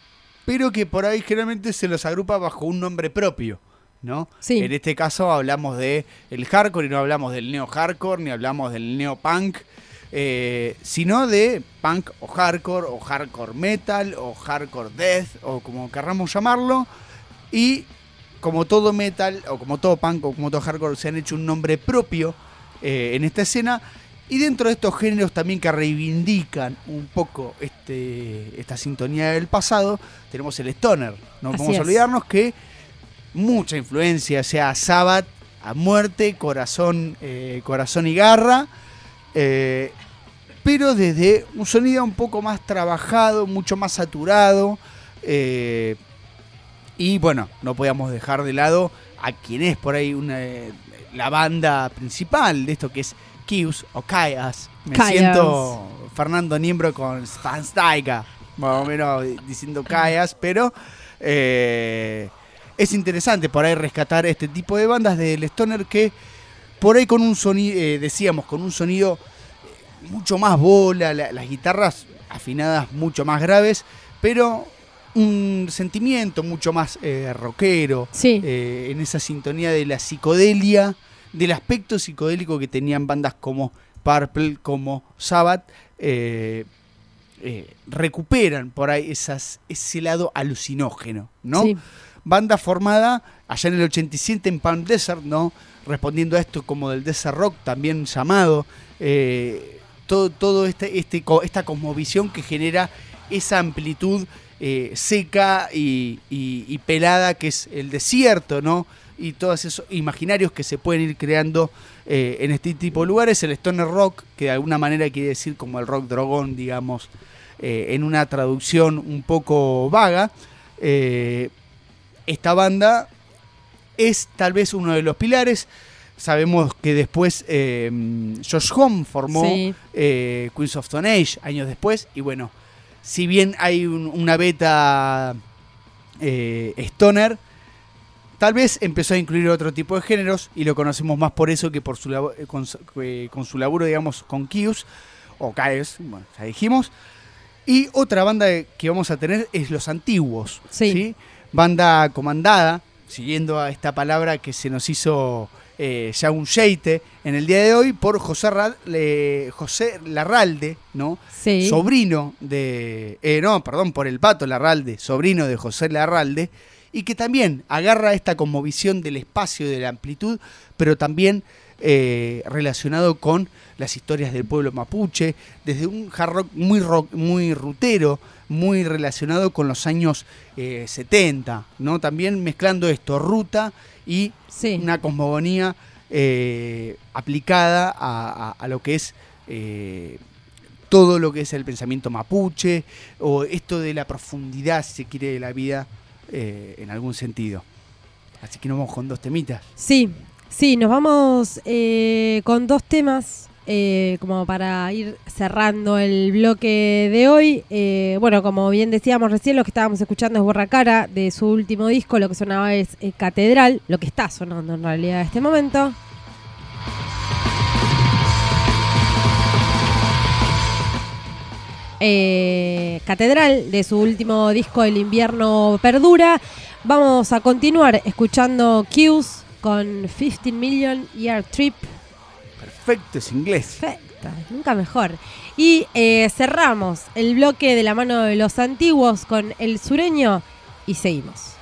pero que por ahí generalmente se los agrupa bajo un nombre propio. ¿no? Sí. En este caso hablamos de el hardcore y no hablamos del neo hardcore ni hablamos del neo punk, eh, sino de punk o hardcore o hardcore metal o hardcore death o como querramos llamarlo. Y como todo metal o como todo punk o como todo hardcore se han hecho un nombre propio eh, en esta escena. Y dentro de estos géneros también que reivindican un poco este, esta sintonía del pasado, tenemos el stoner. No podemos olvidarnos que mucha influencia, sea Sabbath, a muerte, corazón, eh, corazón y garra, eh, pero desde un sonido un poco más trabajado, mucho más saturado. eh, y bueno, no podíamos dejar de lado a quien es por ahí una, eh, la banda principal de esto que es Kius o Kaias. Me siento Fernando Niembro con Spansteiga, más o menos diciendo Kaias, pero eh, es interesante por ahí rescatar este tipo de bandas del Stoner que por ahí con un sonido, decíamos, con un sonido eh, mucho más bola, la- las guitarras afinadas mucho más graves, pero un sentimiento mucho más eh, rockero, Sí. eh, en esa sintonía de la psicodelia, del aspecto psicodélico que tenían bandas como Purple, como Sabbath, eh, eh, recuperan por ahí esas, ese lado alucinógeno, ¿no? Sí. Banda formada allá en el 87 en Palm Desert, ¿no? Respondiendo a esto como del Desert Rock, también llamado. eh, todo todo este, este, esta cosmovisión que genera esa amplitud eh, seca y, pelada que es el desierto, ¿no? Y todos esos imaginarios que se pueden ir creando eh, en este tipo de lugares. El stoner rock, que de alguna manera quiere decir como el rock drogón, digamos, en una traducción un poco vaga. Esta banda es tal vez uno de los pilares. Sabemos que después eh, Josh Homme formó Sí. eh, Queens of Stone Age años después. Y bueno, si bien hay un- una beta eh, stoner, tal vez empezó a incluir otro tipo de géneros y lo conocemos más por eso que por su labo- con, su- con su laburo, digamos, con Kius o Kaes, bueno, ya dijimos. Y otra banda que vamos a tener es Los Antiguos. Sí. Banda comandada, siguiendo a esta palabra que se nos hizo eh, ya un sheite en el día de hoy, por José, Ra- José Larralde, ¿no? Sí. sobrino de. eh, no, perdón, por el pato Larralde, sobrino de José Larralde, y que también agarra esta conmovisión del espacio y de la amplitud, pero también eh, relacionado con las historias del pueblo mapuche, desde un hard rock muy, rock, muy rutero, muy relacionado con los años eh, 70, ¿no? También mezclando esto, ruta y Sí. una cosmogonía eh, aplicada a, a- a lo que es eh, todo lo que es el pensamiento mapuche o esto de la profundidad, si se quiere, de la vida eh, en algún sentido. Así que nos vamos con dos temitas. Sí, sí, nos vamos eh, con dos temas eh, como para ir cerrando el bloque de hoy. Eh, bueno, como bien decíamos recién, lo que estábamos escuchando es Borra Cara de su último disco, lo que sonaba es eh, Catedral, lo que está sonando en realidad en este momento. Eh, Catedral de su último disco El invierno perdura. Vamos a continuar escuchando Cues con 15 Million Year Trip. Perfecto, es inglés. Perfecto, nunca mejor. Y eh, cerramos el bloque de la mano de los antiguos con el sureño y seguimos.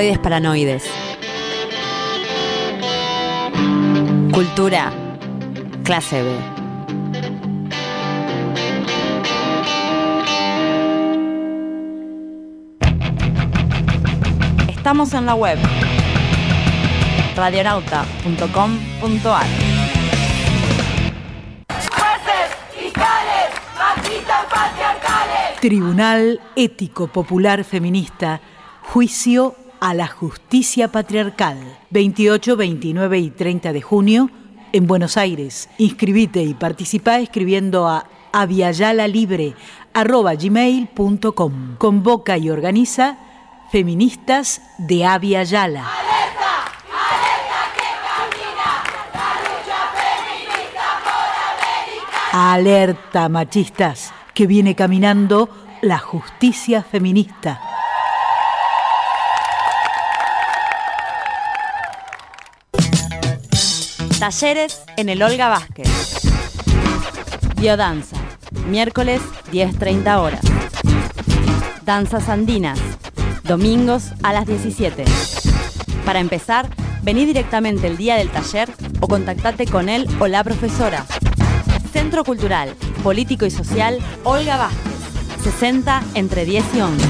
Androides paranoides. Cultura. Clase B. Estamos en la web radionauta.com.ar. Tribunal Ético Popular Feminista, juicio a la justicia patriarcal, 28, 29 y 30 de junio, en Buenos Aires. Inscribite y participa escribiendo a aviayalalibre.gmail.com. Convoca y organiza Feministas de Avia Yala. Alerta, machistas, que viene caminando la justicia feminista. Talleres en el Olga Vázquez. Biodanza. Miércoles 10.30 horas. Danzas andinas. Domingos a las 17. Para empezar, vení directamente el día del taller o contactate con él o la profesora. Centro Cultural, Político y Social Olga Vázquez. 60 entre 10 y 11.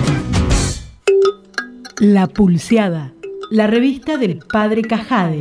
La Pulseada, la revista del padre Cajade.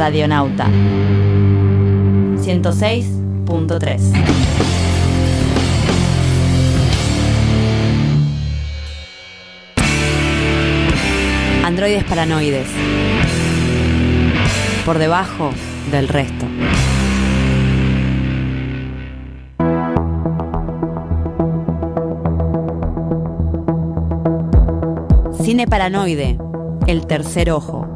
Radionauta 106.3. Androides paranoides. Por debajo del resto. Cine paranoide. El tercer ojo.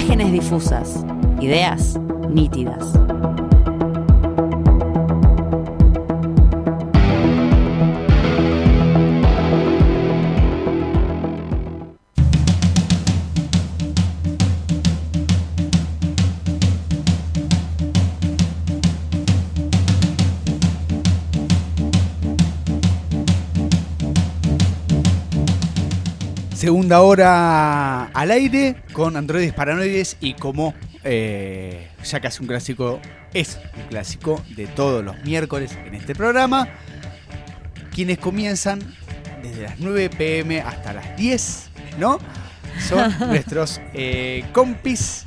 Imágenes difusas. Ideas nítidas. Segunda hora al aire con androides paranoides y como eh, ya casi un clásico, es un clásico de todos los miércoles en este programa, quienes comienzan desde las 9 pm hasta las 10, ¿no? Son [laughs] nuestros eh, compis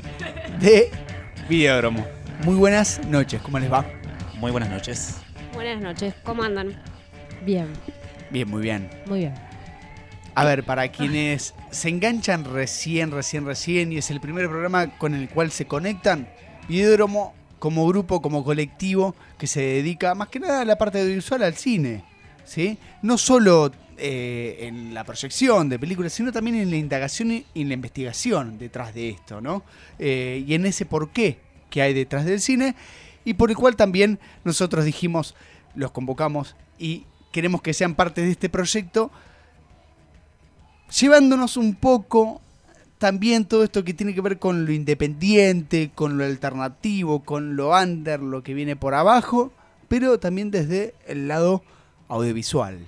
de Videódromo. Muy buenas noches, ¿cómo les va? Muy buenas noches. Buenas noches, ¿cómo andan? Bien, Bien, muy bien. muy bien. A ver, para quienes se enganchan recién, recién, recién y es el primer programa con el cual se conectan, Videódromo como grupo, como colectivo que se dedica más que nada a la parte audiovisual, al cine, ¿sí? No solo eh, en la proyección de películas, sino también en la indagación y en la investigación detrás de esto, ¿no? Eh, y en ese porqué que hay detrás del cine y por el cual también nosotros dijimos, los convocamos y queremos que sean parte de este proyecto llevándonos un poco también todo esto que tiene que ver con lo independiente, con lo alternativo, con lo under, lo que viene por abajo, pero también desde el lado audiovisual.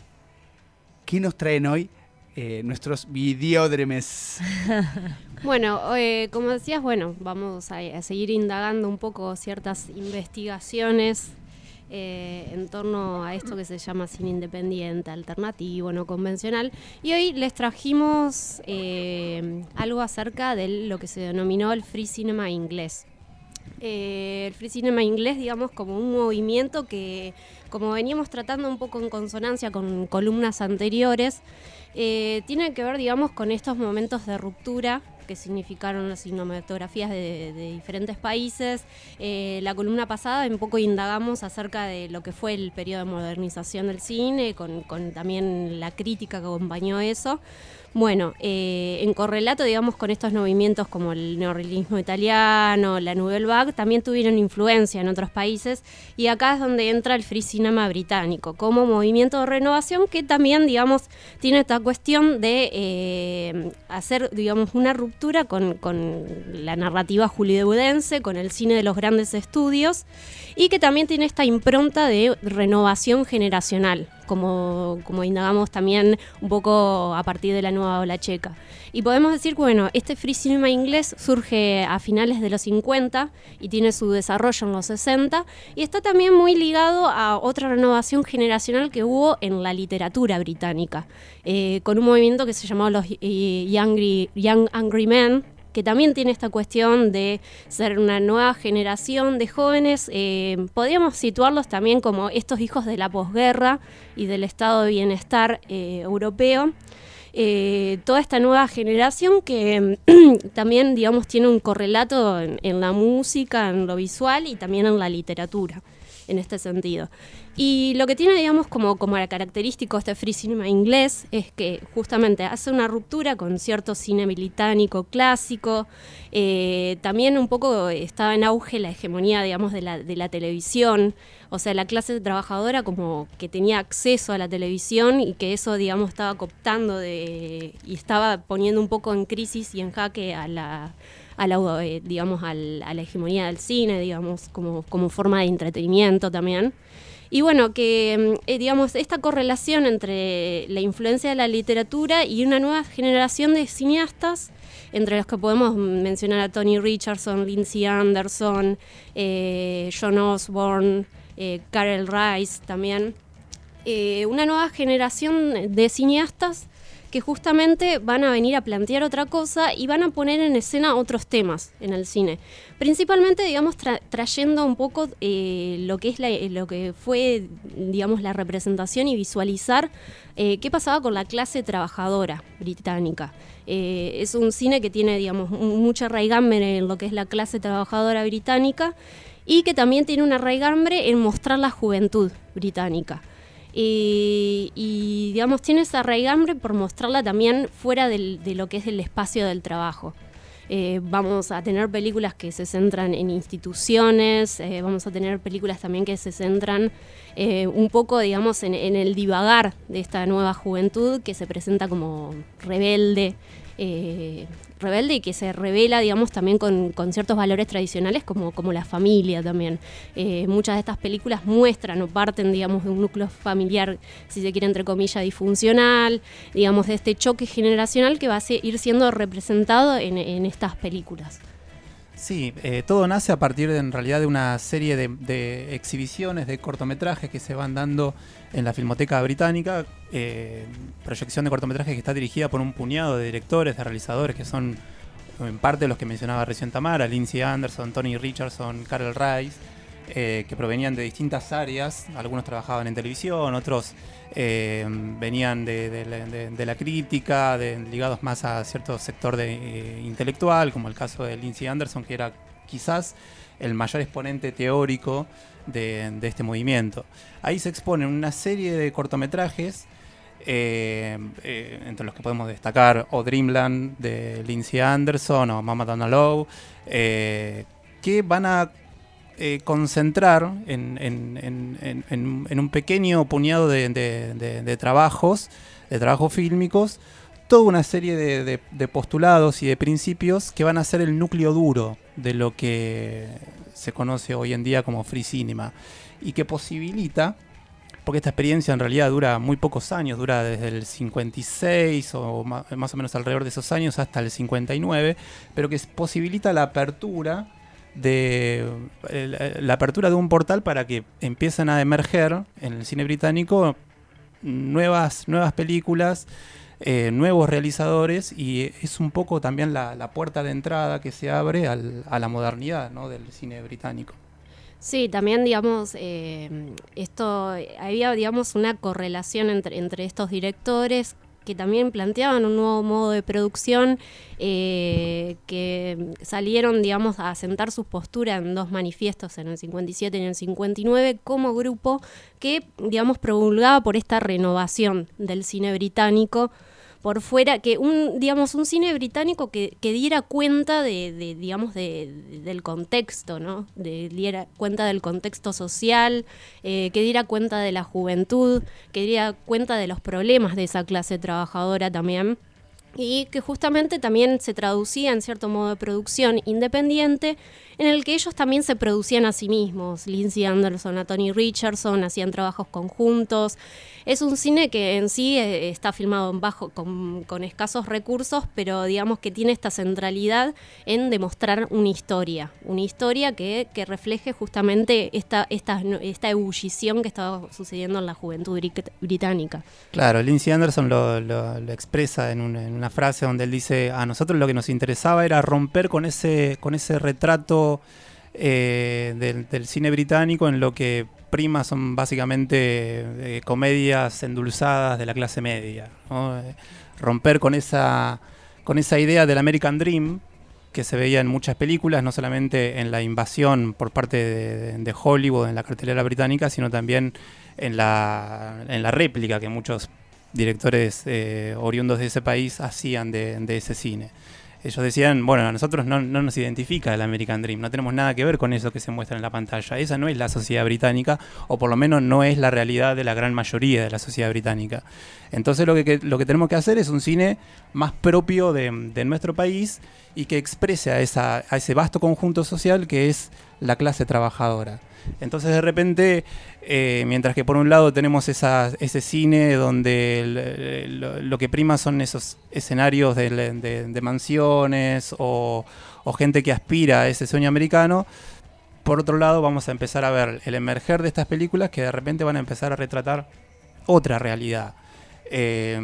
¿Qué nos traen hoy eh, nuestros videódremes? [laughs] Bueno, eh, como decías, bueno, vamos a seguir indagando un poco ciertas investigaciones eh, en torno a esto que se llama cine independiente, alternativo, no convencional. Y hoy les trajimos eh, algo acerca de lo que se denominó el free cinema inglés. Eh, el free cinema inglés, digamos, como un movimiento que, como veníamos tratando un poco en consonancia con columnas anteriores, tiene que ver, digamos, con estos momentos de ruptura que significaron las cinematografías de, de diferentes países. Eh, la columna pasada un poco indagamos acerca de lo que fue el periodo de modernización del cine, con, con también la crítica que acompañó eso. Bueno, eh, en correlato, digamos, con estos movimientos como el neorrealismo italiano, la Nouvelle Vague, también tuvieron influencia en otros países. Y acá es donde entra el free cinema británico como movimiento de renovación que también, digamos, tiene esta cuestión de eh, hacer, digamos, una ruptura con, con la narrativa hollywoodense, con el cine de los grandes estudios y que también tiene esta impronta de renovación generacional, como, como indagamos también un poco a partir de la nueva ola checa. Y podemos decir bueno, este free cinema inglés surge a finales de los 50 y tiene su desarrollo en los 60 y está también muy ligado a otra renovación generacional que hubo en la literatura británica, eh, con un movimiento que se llamaba los eh, Young, Young Angry Men, que también tiene esta cuestión de ser una nueva generación de jóvenes. eh, podríamos situarlos también como estos hijos de la posguerra y del estado de bienestar eh, europeo. Eh, toda esta nueva generación que [clears throat] también, digamos, tiene un correlato en, en la música, en lo visual y también en la literatura, en este sentido. Y lo que tiene, digamos, como, como característico este free cinema inglés es que justamente hace una ruptura con cierto cine británico clásico. Eh, también un poco estaba en auge la hegemonía, digamos, de la, de la televisión. O sea, la clase trabajadora como que tenía acceso a la televisión y que eso, digamos, estaba cooptando de, y estaba poniendo un poco en crisis y en jaque a la, a la, eh, digamos, a la hegemonía del cine, digamos, como, como forma de entretenimiento también. Y bueno, que mm, eh, digamos, esta correlación entre la influencia de la literatura y una nueva generación de cineastas, entre los que podemos mencionar a Tony Richardson, Lindsay Anderson, eh, John Osborne, eh, Karel Rice también, una nueva generación de cineastas que justamente van a venir a plantear otra cosa y van a poner en escena otros temas en el cine. Principalmente, digamos, tra- trayendo un poco eh, lo que es la- lo que fue, digamos, la representación y visualizar eh, qué pasaba con la clase trabajadora británica. Eh, es un cine que tiene, digamos, mu- mucha raigambre en lo que es la clase trabajadora británica y que también tiene una raigambre en mostrar la juventud británica. Y, digamos, tiene esa raigambre por mostrarla también fuera del- de lo que es el espacio del trabajo. Eh, vamos a tener películas que se centran en instituciones, eh, vamos a tener películas también que se centran eh, un poco, digamos, en, en el divagar de esta nueva juventud que se presenta como rebelde, eh, rebelde y que se revela, digamos, también con, con ciertos valores tradicionales como, como la familia también. Eh, muchas de estas películas muestran o parten, digamos, de un núcleo familiar, si se quiere, entre comillas, disfuncional, digamos, de este choque generacional que va a se- ir siendo representado en, en estas películas. Sí, eh, todo nace a partir de, en realidad de una serie de, exhibiciones de cortometrajes que se van dando en la Filmoteca Británica, eh, proyección de cortometrajes que está dirigida por un puñado de directores, de realizadores que son en parte los que mencionaba recién Tamara, Lindsay Anderson, Tony Richardson, Carol Rice, eh, que provenían de distintas áreas, algunos trabajaban en televisión, otros eh, venían de, la- crítica, ligados más a cierto sector eh, intelectual, como el caso de Lindsay Anderson, que era quizás el mayor exponente teórico de, este movimiento. Ahí se exponen una serie de cortometrajes, eh, entre los que podemos destacar O Dreamland de Lindsay Anderson o Mama Don't Allow, eh, que van a eh, concentrar en, en- en- en- un pequeño puñado de, trabajos, de trabajos fílmicos, toda una serie de, postulados y de principios que van a ser el núcleo duro de lo que se conoce hoy en día como free cinema y que posibilita, porque esta experiencia en realidad dura muy pocos años, dura desde el 56 o más o menos alrededor de esos años hasta el 59, pero que posibilita la apertura de eh, la apertura de un portal para que empiecen a emerger en el cine británico nuevas, nuevas películas, eh, nuevos realizadores y es un poco también la, la puerta de entrada que se abre al- a la modernidad ¿no? del cine británico. Sí, también, digamos, eh, esto, había, digamos, una correlación entre, entre estos directores que también planteaban un nuevo modo de producción, eh, que salieron, digamos, a asentar sus posturas en dos manifiestos, en el 57 y en el 59, como grupo que, digamos, promulgaba por esta renovación del cine británico por fuera, que un, digamos, un cine británico que, que diera cuenta de, de, digamos, de, de- del contexto, ¿no? De, diera cuenta del contexto social, eh, que diera cuenta de la juventud, que diera cuenta de los problemas de esa clase trabajadora también y que justamente también se traducía en cierto modo de producción independiente en el que ellos también se producían a sí mismos. Lindsay Anderson, a Tony Richardson, hacían trabajos conjuntos. Es un cine que en sí eh, está filmado bajo, con, escasos recursos, pero digamos que tiene esta centralidad en demostrar una historia, una historia que, refleje justamente esta, esta, ebullición que estaba sucediendo en la juventud brit- británica. Claro, Lindsay Anderson lo expresa en una, en una frase donde él dice, a nosotros lo que nos interesaba era romper con ese, con ese retrato eh, del, cine británico en lo que prima son básicamente eh, comedias endulzadas de la clase media. Eh, romper con esa, con esa idea del American Dream que se veía en muchas películas, no solamente en la invasión por parte de, Hollywood en la cartelera británica, sino también en la, en la réplica que muchos directores oriundos de ese país hacían de, de ese cine. Ellos decían, bueno, a nosotros no, no nos identifica el American Dream, no tenemos nada que ver con eso que se muestra en la pantalla. Esa no es la sociedad británica, o por lo menos no es la realidad de la gran mayoría de la sociedad británica. Entonces lo que, lo que tenemos que hacer es un cine más propio de, de nuestro país y que exprese a, esa, a ese vasto conjunto social que es la clase trabajadora. Entonces de repente, eh, mientras que por un lado tenemos ese cine donde lo, que prima son esos escenarios de, mansiones o, o gente que aspira a ese sueño americano, por otro lado vamos a empezar a ver el emerger de estas películas que de repente van a empezar a retratar otra realidad. Eh,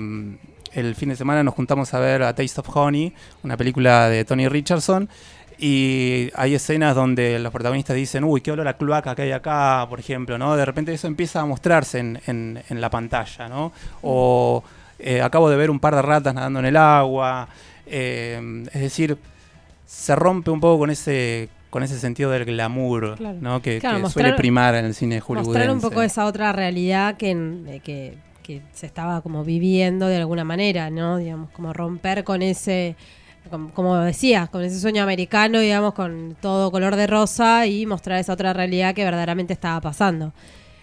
el fin de semana nos juntamos a ver A Taste of Honey, una película de Tony Richardson, y hay escenas donde los protagonistas dicen, uy, qué olor a cloaca que hay acá, por ejemplo, ¿no? De repente eso empieza a mostrarse en, en- en la pantalla, ¿no? O eh, acabo de ver un par de ratas nadando en el agua, eh, es decir, se rompe un poco con ese con ese sentido del glamour, Claro. ¿no? Que, Claro, que mostrar- suele primar en el cine hollywoodense. Mostrar un poco esa otra realidad que, eh, que, que se estaba como viviendo de alguna manera, ¿no? Digamos, como romper con ese, como, decías, con ese sueño americano, digamos, con todo color de rosa y mostrar esa otra realidad que verdaderamente estaba pasando.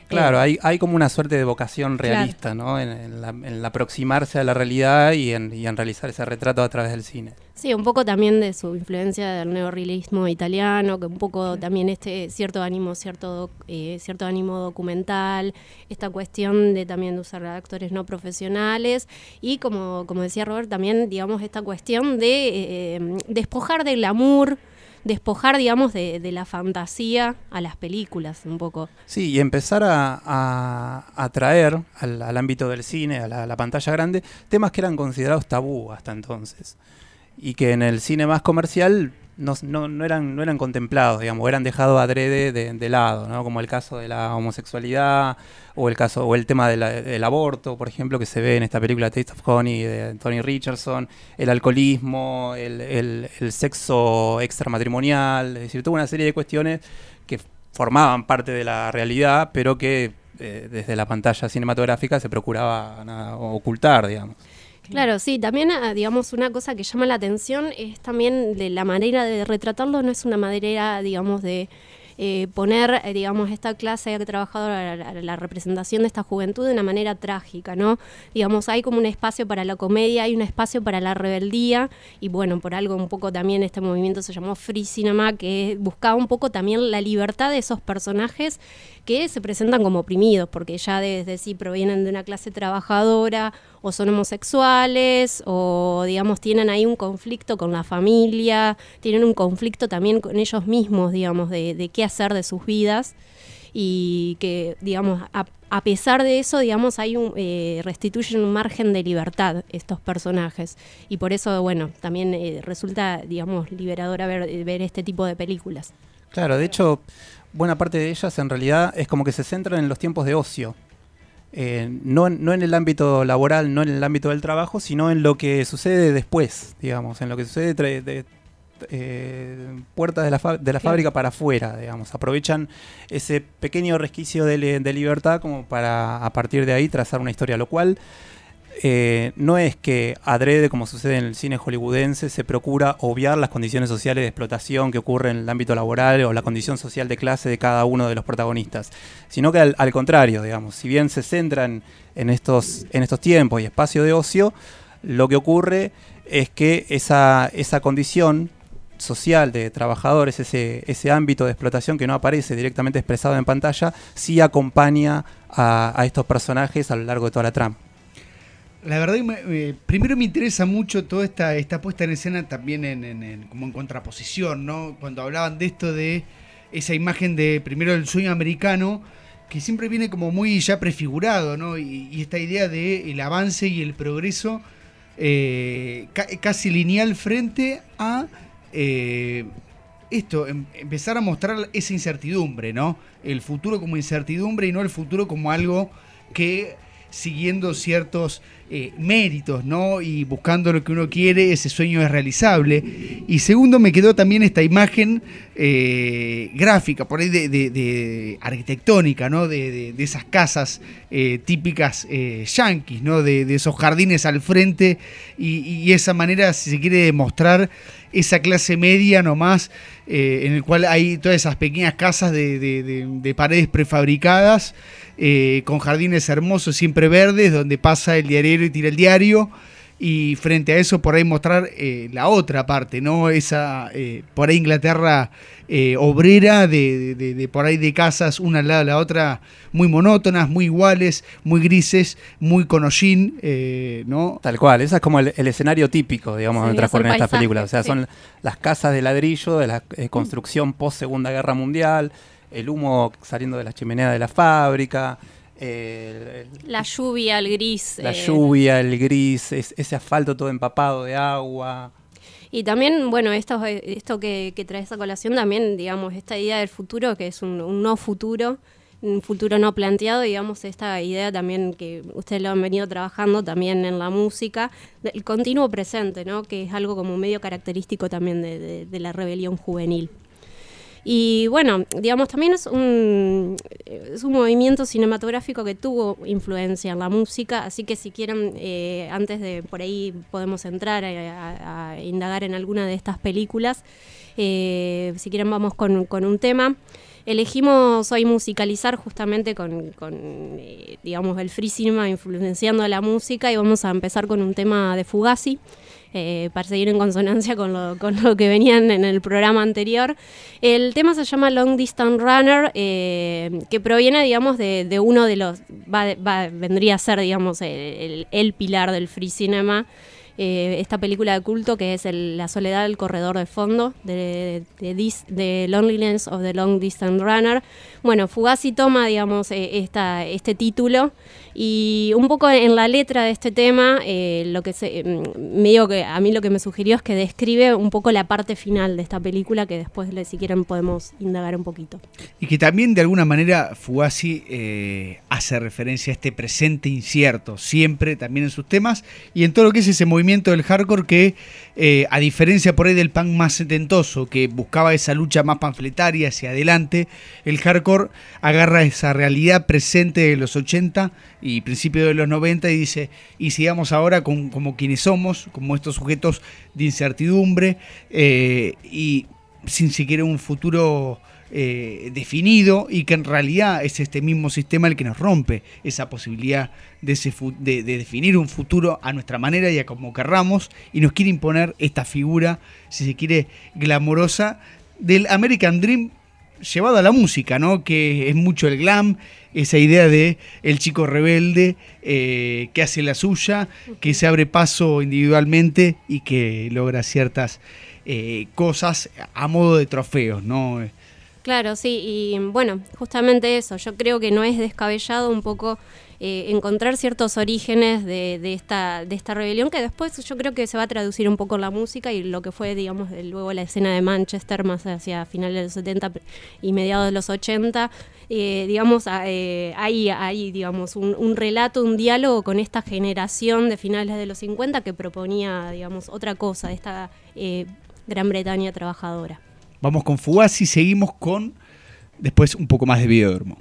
Claro, Eh, hay, hay como una suerte de vocación Claro. realista, ¿no? En, en la, en aproximarse a la realidad y en, y en realizar ese retrato a través del cine. Sí, un poco también de su influencia del neorrealismo italiano, que un poco también este cierto ánimo, cierto, eh, cierto ánimo documental, esta cuestión de también de usar actores no profesionales y como, como decía Robert, también digamos esta cuestión de eh, despojar del glamour, despojar digamos de, la fantasía a las películas un poco. Sí, y empezar a, a, traer al, ámbito del cine, a la pantalla grande, temas que eran considerados tabú hasta entonces. Y que en el cine más comercial no, no, no eran, no eran contemplados, digamos, eran dejados adrede de, de lado, ¿no? Como el caso de la homosexualidad, o el caso, o el tema del aborto, por ejemplo, que se ve en esta película Taste of Honey de Tony Richardson, el alcoholismo, el, el- el sexo extramatrimonial, es decir, toda una serie de cuestiones que formaban parte de la realidad, pero que eh, desde la pantalla cinematográfica se procuraba nada, ocultar, digamos. Claro, sí, también, ah, digamos, una cosa que llama la atención es también de la manera de retratarlo, no es una manera, digamos, de eh, poner, eh, digamos, esta clase de trabajadora, la, la- la representación de esta juventud de una manera trágica, ¿no? Digamos, hay como un espacio para la comedia, hay un espacio para la rebeldía, y bueno, por algo un poco también este movimiento se llamó Free Cinema, que buscaba un poco también la libertad de esos personajes que se presentan como oprimidos, porque ya desde sí provienen de una clase trabajadora, o son homosexuales, o digamos tienen ahí un conflicto con la familia, tienen un conflicto también con ellos mismos, digamos, de, qué hacer de sus vidas, y que, digamos, a, pesar de eso, digamos, hay un, eh, restituyen un margen de libertad estos personajes, y por eso, bueno, también eh, resulta, digamos, liberadora ver, ver este tipo de películas. Claro, de hecho, buena parte de ellas en realidad es como que se centran en los tiempos de ocio. eh, no, no en el ámbito laboral, no en el ámbito del trabajo, sino en lo que sucede después, digamos, en lo que sucede de, eh, puertas de la, de la fábrica para afuera, digamos. Aprovechan ese pequeño resquicio de, de libertad como para a partir de ahí trazar una historia, lo cual eh, no es que adrede, como sucede en el cine hollywoodense, se procura obviar las condiciones sociales de explotación que ocurren en el ámbito laboral o la condición social de clase de cada uno de los protagonistas, sino que al, contrario, digamos, si bien se centran en estos, en estos tiempos y espacio de ocio, lo que ocurre es que esa, esa condición social de trabajadores, ese, ese ámbito de explotación que no aparece directamente expresado en pantalla, sí acompaña a, a estos personajes a lo largo de toda la trama. La verdad, me- eh, primero me interesa mucho toda esta, esta puesta en escena también en, en- como en contraposición, ¿no? Cuando hablaban de esto de esa imagen de primero el sueño americano, que siempre viene como muy ya prefigurado, ¿no? Y, esta idea de el avance y el progreso eh, ca- casi lineal frente a eh, esto, em- empezar a mostrar esa incertidumbre, ¿no? El futuro como incertidumbre y no el futuro como algo que siguiendo ciertos eh, méritos, ¿no? Y buscando lo que uno quiere, ese sueño es realizable. Y segundo, me quedó también esta imagen eh, gráfica, por ahí de, arquitectónica, ¿no? De, esas casas eh, típicas yanquis, ¿no? De, esos jardines al frente y, esa manera, si se quiere demostrar esa clase media nomás, en el cual hay todas esas pequeñas casas de, de- de- de paredes prefabricadas, con jardines hermosos, siempre verdes, donde pasa el diario y tira el diario. Y frente a eso, por ahí mostrar eh, la otra parte, ¿no? Esa, eh, por ahí Inglaterra eh, obrera, de, de- de- de por ahí de casas una al lado de la otra, muy monótonas, muy iguales, muy grises, muy con hollín, eh, ¿no? Tal cual, ese es como el, el escenario típico, digamos, Sí, donde transcurren es paisaje, películas. O sea, sí. son las casas de ladrillo de la eh, construcción post Segunda Guerra Mundial, el humo saliendo de la chimenea de la fábrica, eh, el- La lluvia, el gris. la eh, lluvia, el gris, es- ese asfalto todo empapado de agua. Y también, bueno, esto, esto que, que traes a colación, también, digamos, esta idea del futuro, que es un, un no futuro, un futuro no planteado, digamos, esta idea también que ustedes lo han venido trabajando también en la música, del continuo presente, ¿no? Que es algo como medio característico también de, de- de la rebelión juvenil. Y bueno, digamos, también es un, es un movimiento cinematográfico que tuvo influencia en la música, así que si quieren, eh, antes de por ahí podemos entrar a, indagar en alguna de estas películas, eh, si quieren vamos con, con un tema. Elegimos hoy musicalizar justamente con, eh, digamos, el free cinema influenciando la música y vamos a empezar con un tema de Fugazi. Eh, para seguir en consonancia con lo, que venían en el programa anterior. El tema se llama Long Distance Runner, eh, que proviene, digamos, de, de uno de los, vendría a ser, digamos, el, pilar del free cinema, eh, esta película de culto que es La soledad del corredor de fondo, de, de, Dis- de Loneliness of the Long Distance Runner. Bueno, Fugazi toma, digamos, este título y un poco en la letra de este tema, eh, lo que se, mm, medio que a mí lo que me sugirió es que describe un poco la parte final de esta película, que después, si quieren, podemos indagar un poquito. Y que también de alguna manera Fugazi eh, hace referencia a este presente incierto, siempre también en sus temas y en todo lo que es ese movimiento del hardcore que, eh, a diferencia por ahí del punk más setentoso, que buscaba esa lucha más panfletaria hacia adelante, el hardcore agarra esa realidad presente de los 80 y principios de los 90 y dice, y sigamos ahora con, como quienes somos, como estos sujetos de incertidumbre eh, y sin siquiera un futuro eh, definido y que en realidad es este mismo sistema el que nos rompe esa posibilidad de, ese de definir un futuro a nuestra manera y a como querramos y nos quiere imponer esta figura, si se quiere, glamorosa del American Dream llevado a la música, ¿no? Que es mucho el glam, esa idea de el chico rebelde eh, que hace la suya, que se abre paso individualmente y que logra ciertas eh, cosas a modo de trofeos, ¿no? Claro, sí, y bueno, justamente eso, yo creo que no es descabellado un poco eh, encontrar ciertos orígenes de, esta, de esta rebelión que después yo creo que se va a traducir un poco en la música y lo que fue, digamos, luego la escena de Manchester más hacia finales de los 70 y mediados de los 80. eh, digamos, eh, hay, digamos, un, relato, un diálogo con esta generación de finales de los 50 que proponía, digamos, otra cosa, esta eh, Gran Bretaña trabajadora. Vamos con Fugazi, seguimos con después un poco más de Videodromo.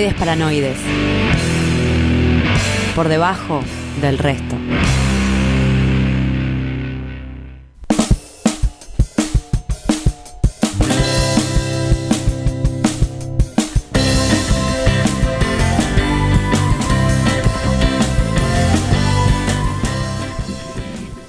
paranoides paranoides. Por debajo del resto.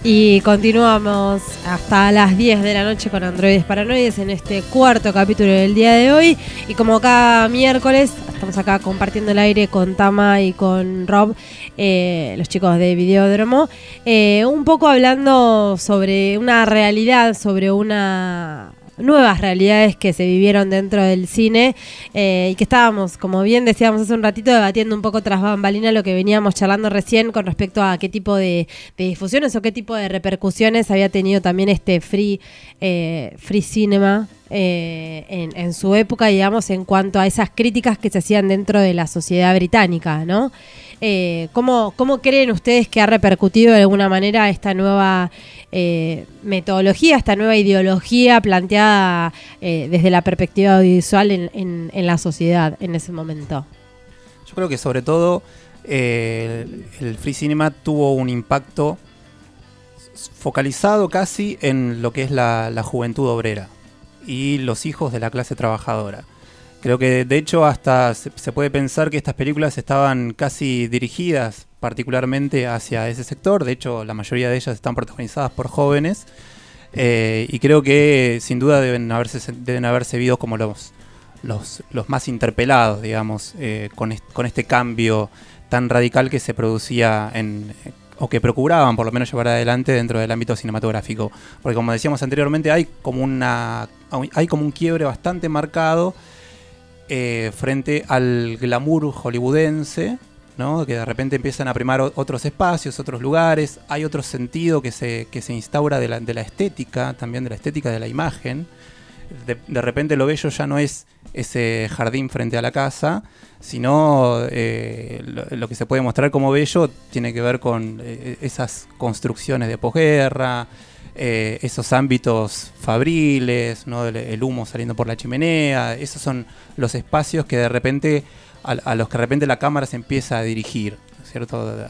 Y continuamos hasta las 10 de la noche con Androides Paranoides en este cuarto capítulo del día de hoy. Y como cada miércoles, estamos acá compartiendo el aire con Tama y con Rob, eh, los chicos de Videódromo, eh, un poco hablando sobre una realidad, sobre una nuevas realidades que se vivieron dentro del cine eh, y que estábamos, como bien decíamos hace un ratito, debatiendo un poco tras bambalina lo que veníamos charlando recién con respecto a qué tipo de, de difusiones o qué tipo de repercusiones había tenido también este free, eh, free cinema eh, en, en su época, digamos, en cuanto a esas críticas que se hacían dentro de la sociedad británica, ¿no? Eh, ¿cómo, ¿Cómo creen ustedes que ha repercutido de alguna manera esta nueva eh, metodología, esta nueva ideología planteada eh, desde la perspectiva audiovisual en, la sociedad en ese momento? Yo creo que sobre todo el, free cinema tuvo un impacto focalizado casi en lo que es la juventud obrera y los hijos de la clase trabajadora. Creo que de hecho hasta se, puede pensar que estas películas estaban casi dirigidas particularmente hacia ese sector. De hecho, la mayoría de ellas están protagonizadas por jóvenes. Eh, y creo que sin duda deben haberse, deben haberse visto como los, los, los más interpelados, digamos, eh, con, con este cambio tan radical que se producía en, o que procuraban por lo menos llevar adelante dentro del ámbito cinematográfico. Porque como decíamos anteriormente, hay como, una, hay como un quiebre bastante marcado eh, frente al glamour hollywoodense, que de repente empiezan a primar otros espacios, otros lugares, hay otro sentido que se, que se instaura de la, de la estética, también de la estética de la imagen. De, repente lo bello ya no es ese jardín frente a la casa, sino eh, lo, lo que se puede mostrar como bello tiene que ver con eh, esas construcciones de posguerra, eh, esos ámbitos fabriles, ¿no? el, humo saliendo por la chimenea, esos son los espacios que de repente a, los que de repente la cámara se empieza a dirigir, ¿no es ¿cierto?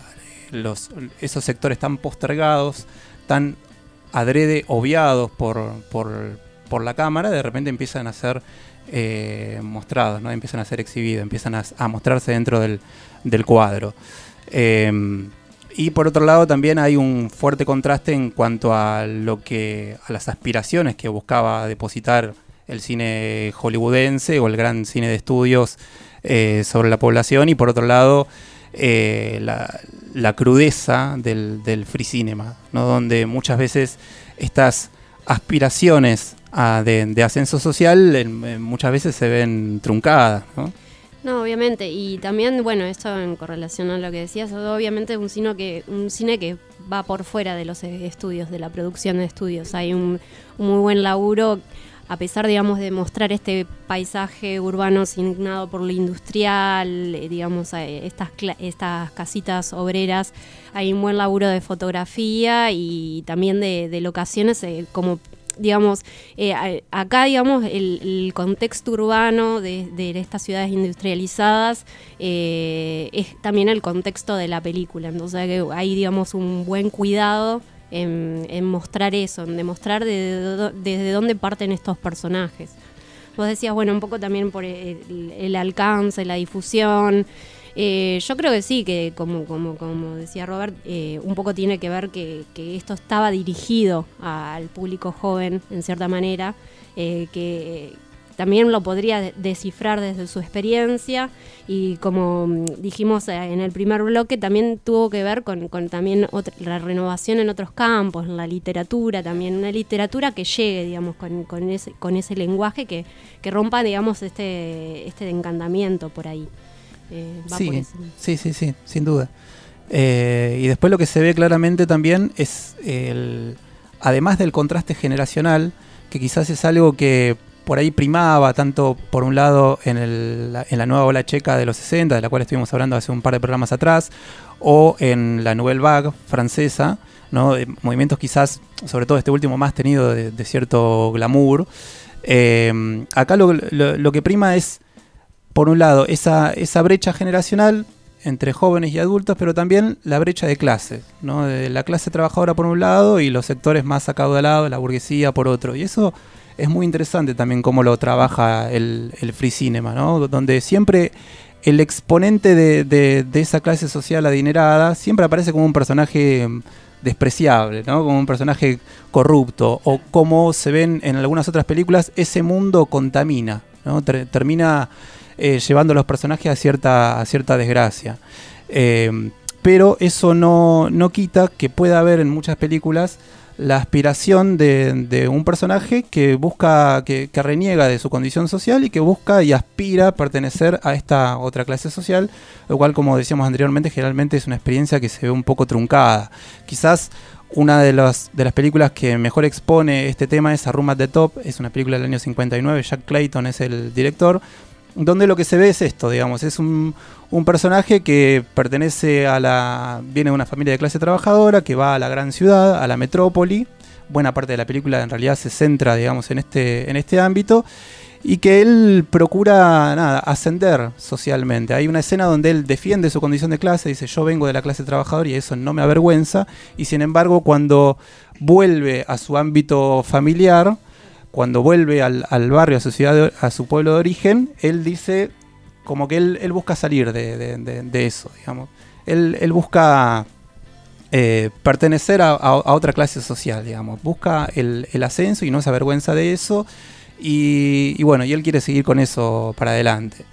Esos sectores tan postergados, tan adrede obviados por, por, por la cámara, de repente empiezan a ser eh, mostrados, ¿no? empiezan a ser exhibidos, empiezan a, mostrarse dentro del, del cuadro. Eh, y por otro lado también hay un fuerte contraste en cuanto a lo que a las aspiraciones que buscaba depositar el cine hollywoodense o el gran cine de estudios eh, sobre la población y por otro lado eh, la, crudeza del, free cinema, ¿no? donde muchas veces estas aspiraciones a- de, de ascenso social muchas veces se ven truncadas. No, obviamente. Y también, bueno, esto en correlación a lo que decías, obviamente un cine que, un cine que va por fuera de los eh, estudios, de la producción de estudios. Hay un, muy buen laburo, a pesar, digamos, de mostrar este paisaje urbano signado por lo industrial, eh, digamos, eh, estas, estas casitas obreras, hay un buen laburo de fotografía y también de, de locaciones eh, como digamos, eh, acá, digamos, el, contexto urbano de, estas ciudades industrializadas eh, es también el contexto de la película. Entonces hay, digamos, un buen cuidado en, mostrar eso, en demostrar de- de- desde dónde parten estos personajes. Vos decías, bueno, un poco también por el alcance, la difusión. Eh, yo creo que sí, que como, como, como decía Robert, eh, un poco tiene que ver que, esto estaba dirigido al público joven, en cierta manera, eh, que también lo podría de- descifrar desde su experiencia y como mm, dijimos eh, en el primer bloque, también tuvo que ver con, con también otra- la renovación en otros campos, en la literatura también, una literatura que llegue, digamos, con, con ese, con ese lenguaje que, que rompa, digamos, este, este encantamiento por ahí. Eh, va por Sí, ese- sí, sí, sí, sin duda. Eh, y después lo que se ve claramente también es el, además del contraste generacional, que quizás es algo que por ahí primaba tanto por un lado en, el- la- en la nueva ola checa de los 60, de la cual estuvimos hablando hace un par de programas atrás, o en la Nouvelle Vague francesa, ¿no? Movimientos quizás, sobre todo este último más tenido de, de cierto glamour. Eh, acá lo, lo- lo que prima es por un lado, esa, esa brecha generacional entre jóvenes y adultos, pero también la brecha de clase, ¿no? La clase trabajadora por un lado y los sectores más acaudalados, la burguesía por otro. Y eso es muy interesante también cómo lo trabaja el, el free cinema, ¿no? Donde siempre el exponente de, de- esa clase social adinerada siempre aparece como un personaje despreciable, ¿no? Como un personaje corrupto, o como se ven en algunas otras películas, ese mundo contamina, ¿no? Ter- termina eh, llevando a los personajes a cierta, a cierta desgracia. Eh, pero eso no, no quita que pueda haber en muchas películas la aspiración de, de un personaje que busca, que, que reniega de su condición social y que busca y aspira a pertenecer a esta otra clase social, lo cual, como decíamos anteriormente, generalmente es una experiencia que se ve un poco truncada. Quizás una de, las de las películas que mejor expone este tema es A Room at the Top, es una película del año 59, Jack Clayton es el director, donde lo que se ve es esto, digamos, es un, un personaje que pertenece a la. viene de una familia de clase trabajadora, que va a la gran ciudad, a la metrópoli. Buena parte de la película en realidad se centra, digamos, en este, en este ámbito. Y que él procura nada, ascender socialmente. Hay una escena donde él defiende su condición de clase, dice yo vengo de la clase trabajadora y eso no me avergüenza. Y sin embargo, cuando vuelve a su ámbito familiar, cuando vuelve al, barrio, a su ciudad, a su pueblo de origen, él dice como que él, busca salir de, eso, digamos. Él, busca eh, pertenecer a, otra clase social, digamos. Busca el, ascenso y no se avergüenza de eso. Y, bueno, y él quiere seguir con eso para adelante.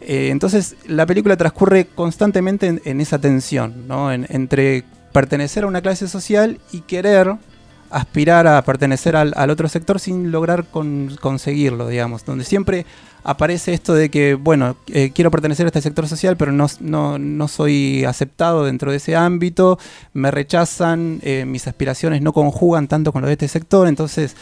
Eh, entonces, la película transcurre constantemente en, esa tensión, ¿no? En- entre pertenecer a una clase social y querer aspirar a pertenecer al, al otro sector sin lograr con- conseguirlo, digamos. Donde siempre aparece esto de que, bueno, eh, quiero pertenecer a este sector social, pero no, no, no soy aceptado dentro de ese ámbito, me rechazan, eh, mis aspiraciones no conjugan tanto con lo de este sector, entonces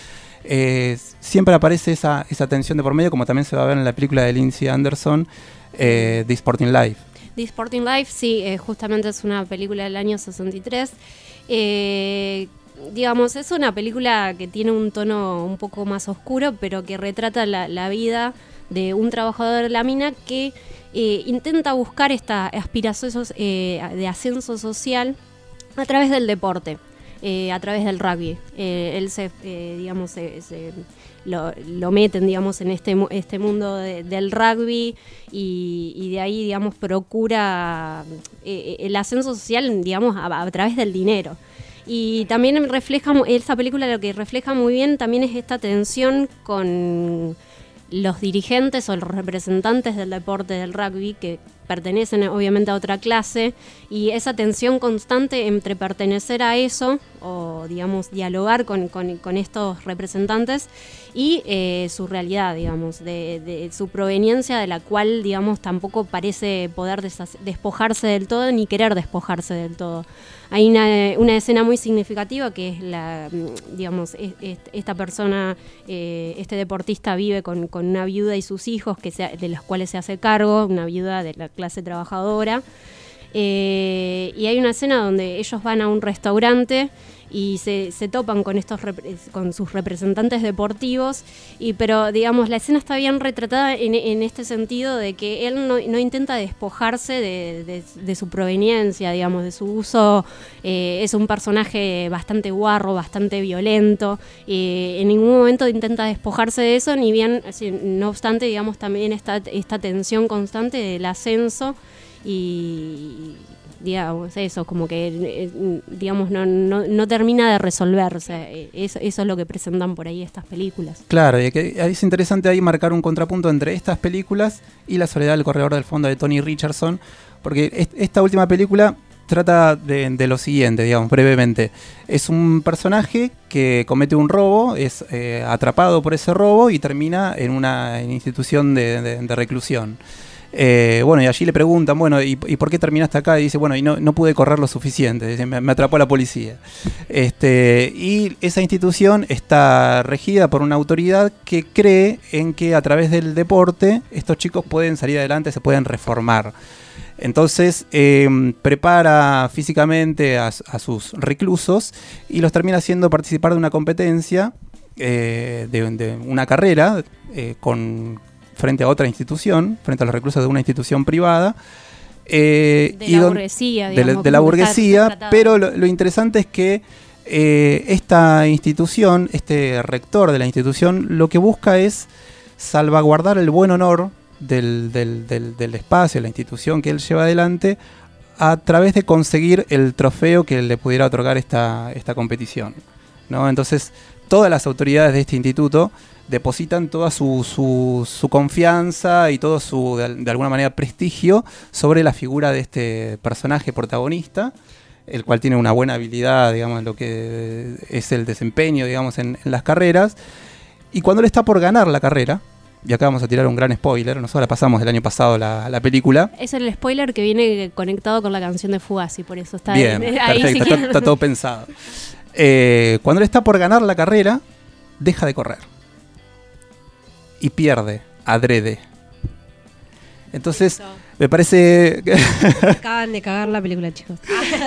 eh, siempre aparece esa, esa tensión de por medio, como también se va a ver en la película de Lindsay Anderson, The Sporting Life. The Sporting Life, sí, justamente es una película del año 63. Eh, digamos, es una película que tiene un tono un poco más oscuro, pero que retrata la, vida de un trabajador de la mina que eh, intenta buscar esta aspiración eh, de ascenso social a través del deporte, eh, a través del rugby. Él se, digamos, se, lo, lo meten, digamos, en este, este mundo de- del rugby y, de ahí, digamos, procura el ascenso social, digamos, a través del dinero. Y también refleja, esa película lo que refleja muy bien también es esta tensión con los dirigentes o los representantes del deporte del rugby que pertenecen obviamente a otra clase y esa tensión constante entre pertenecer a eso o digamos dialogar con, con- estos representantes y eh, su realidad digamos de, su proveniencia de la cual digamos tampoco parece poder despojarse del todo ni querer despojarse del todo. Hay una, escena muy significativa que es la, mm, digamos, es- es- esta persona, eh, este deportista vive con, con una viuda y sus hijos que de los cuales se hace cargo, una viuda de la clase trabajadora. Eh, y hay una escena donde ellos van a un restaurante y se, se topan con estos con sus representantes deportivos. Y pero digamos la escena está bien retratada en, en este sentido de que él no, no intenta despojarse de, de- su proveniencia digamos de su uso. Eh, es un personaje bastante guarro bastante violento en ningún momento intenta despojarse de eso ni bien no obstante digamos también esta, esta tensión constante del ascenso y digamos eso como que eh, digamos no, no, no termina de resolverse Eh, eso, eso es lo que presentan por ahí estas películas Claro, y es interesante ahí marcar un contrapunto entre estas películas y La soledad del corredor del fondo de Tony Richardson, porque est- esta última película trata de, de lo siguiente, digamos, brevemente. Es un personaje que comete un robo, es eh, atrapado por ese robo y termina en una institución de reclusión. Eh, bueno, y allí le preguntan, bueno, ¿y, por qué terminaste acá? Y dice, bueno, y no, no pude correr lo suficiente, me, atrapó la policía. Este, y esa institución está regida por una autoridad que cree en que a través del deporte estos chicos pueden salir adelante, se pueden reformar. Entonces eh, prepara físicamente a, sus reclusos y los termina haciendo participar de una competencia, eh, de, de una carrera eh, con, frente a otra institución, frente a los reclusos de una institución privada. eh, De y la don- burguesía, de la- digamos, de la burguesía, pero lo, lo interesante es que eh, esta institución, este rector de la institución, lo que busca es salvaguardar el buen honor del, del- del- del espacio, la institución que él lleva adelante, a través de conseguir el trofeo que le pudiera otorgar esta, esta competición. ¿no? Entonces, todas las autoridades de este instituto depositan toda su, su- su confianza y todo su, de, al- de alguna manera, prestigio sobre la figura de este personaje protagonista, el cual tiene una buena habilidad, digamos, en lo que es el desempeño, digamos, en, en las carreras. Y cuando él está por ganar la carrera, y acá vamos a tirar un gran spoiler, nosotros la pasamos el año pasado la, la película, Es el spoiler que viene conectado con la canción de Fugazi, por eso está Bien, ahí. [laughs] está todo pensado. Eh, cuando él está por ganar la carrera, deja de correr. Y pierde, adrede. Entonces, me parece, [laughs] Acaban de cagar la película, chicos.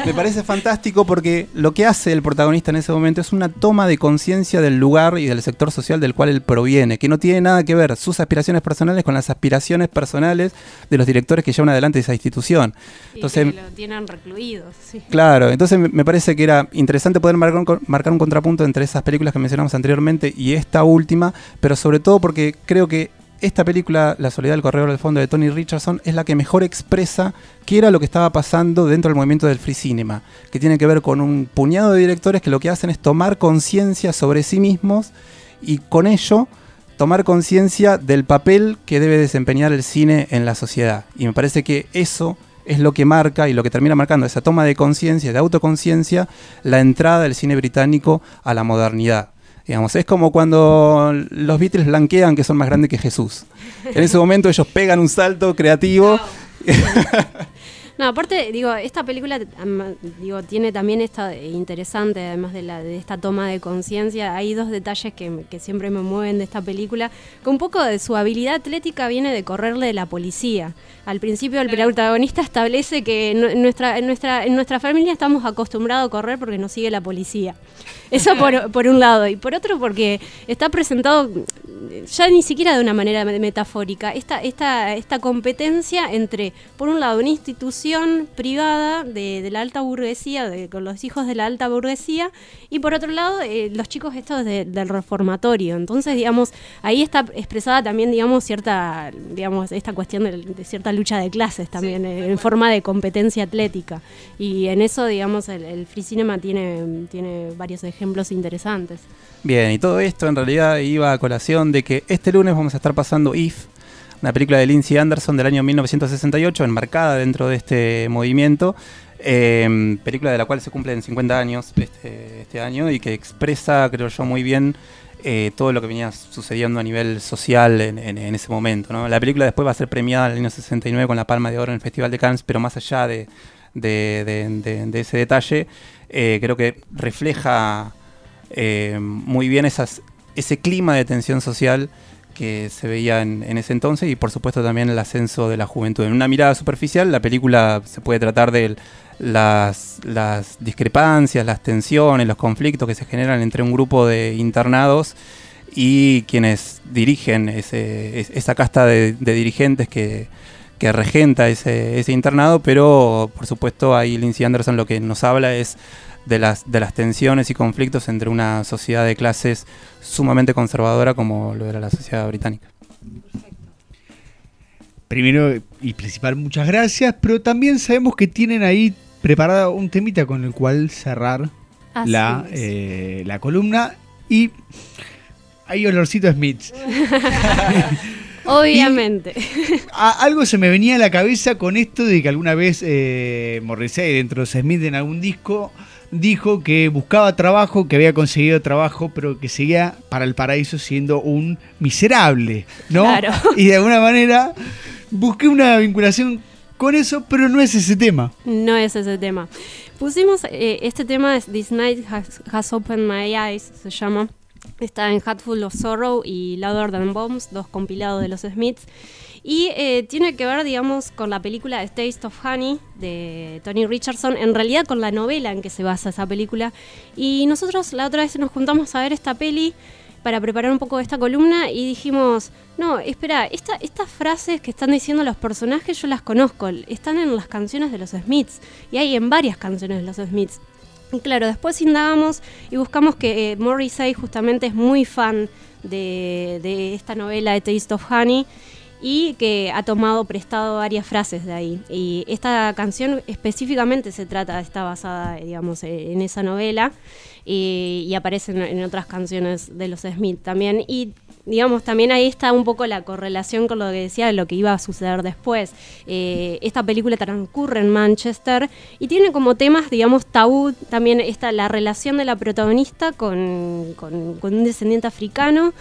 me parece fantástico porque lo que hace el protagonista en ese momento es una toma de conciencia del lugar y del sector social del cual él proviene, que no tiene nada que ver sus aspiraciones personales con las aspiraciones personales de los directores que llevan adelante esa institución. y Entonces, que lo tienen recluidos. sí. Claro, entonces me- parece que era interesante poder marcar un, co- marcar un contrapunto entre esas películas que mencionamos anteriormente y esta última, pero sobre todo porque creo que esta película, La soledad del corredor del fondo de Tony Richardson, es la que mejor expresa qué era lo que estaba pasando dentro del movimiento del free cinema, que tiene que ver con un puñado de directores que lo que hacen es tomar conciencia sobre sí mismos y con ello tomar conciencia del papel que debe desempeñar el cine en la sociedad. Y me parece que eso es lo que marca y lo que termina marcando esa toma de conciencia, de autoconciencia, la entrada del cine británico a la modernidad. Digamos, es como cuando los Beatles blanquean que son más grandes que Jesús. En ese momento ellos pegan un salto creativo. [laughs] No, aparte, digo, esta película digo, tiene también esta interesante, además de, la, de esta toma de conciencia, hay dos detalles que, que siempre me mueven de esta película, que un poco de su habilidad atlética viene de correrle de la policía. Al principio el protagonista establece que en nuestra, en, nuestra, en nuestra familia estamos acostumbrados a correr porque nos sigue la policía. Eso por, por un lado. Y por otro porque está presentado mm, ya ni siquiera de una manera me- metafórica, esta, esta, esta competencia entre, por un lado, una institución privada de, de la alta burguesía, de- con los hijos de la alta burguesía, y por otro lado, eh, los chicos estos de- del reformatorio. Entonces, digamos, ahí está expresada también, digamos, cierta, digamos, esta cuestión de, de cierta lucha de clases también, eh, en forma de competencia atlética. Y en eso, digamos, el, el free cinema tiene, tiene varios ejemplos interesantes. Bien, y todo esto en realidad iba a colación de que este lunes vamos a estar pasando If, una película de Lindsay Anderson del año 1968, enmarcada dentro de este movimiento, eh, película de la cual se cumplen 50 años este, este año y que expresa, creo yo, muy bien eh, todo lo que venía sucediendo a nivel social en, en- ese momento. La película después va a ser premiada en el año 69 con la Palma de Oro en el Festival de Cannes, pero más allá de, ese detalle, eh, creo que refleja eh, muy bien ese clima de tensión social que se veía en, en ese entonces y por supuesto también el ascenso de la juventud. En una mirada superficial, la película se puede tratar de las, discrepancias, las tensiones, los conflictos que se generan entre un grupo de internados y quienes dirigen ese, es- esa casta de, de dirigentes que, que regenta ese, ese internado, pero por supuesto ahí Lindsay Anderson lo que nos habla es de las, de las tensiones y conflictos entre una sociedad de clases sumamente conservadora como lo era la sociedad británica. Primero y principal, muchas gracias, pero también sabemos que tienen ahí preparada un temita con el cual cerrar la, eh, la columna y hay olorcito a Smiths. [laughs] [laughs] Obviamente. A- algo se me venía a la cabeza con esto de que alguna vez eh, Morrissey dentro de Smith en algún disco dijo que buscaba trabajo, que había conseguido trabajo, pero que seguía para el paraíso siendo un miserable, ¿no? Claro. [laughs] Y de alguna manera busqué una vinculación con eso, pero no es ese tema. No es ese tema. Pusimos eh, este tema, es This Night has, Has Opened My Eyes, se llama. Está en Hatful of Sorrow y Louder Than Bombs, dos compilados de los Smiths. Y eh, tiene que ver, digamos, con la película Taste of Honey de Tony Richardson, en realidad con la novela en que se basa esa película. Y nosotros la otra vez nos juntamos a ver esta peli para preparar un poco esta columna y dijimos, no, espera, esta, estas frases que están diciendo los personajes yo las conozco, están en las canciones de los Smiths y hay en varias canciones de los Smiths. Y claro, después indagamos y buscamos que eh, Morrissey justamente es muy fan de esta novela de Taste of Honey y que ha tomado prestado varias frases de ahí. Y esta canción específicamente se trata, está basada, digamos, eh, en esa novela y, aparece en, otras canciones de los Smith también. Y digamos, también ahí está un poco la correlación con lo que decía de lo que iba a suceder después. Eh, esta película transcurre en Manchester y tiene como temas, digamos, tabú también está la relación de la protagonista con- con un descendiente africano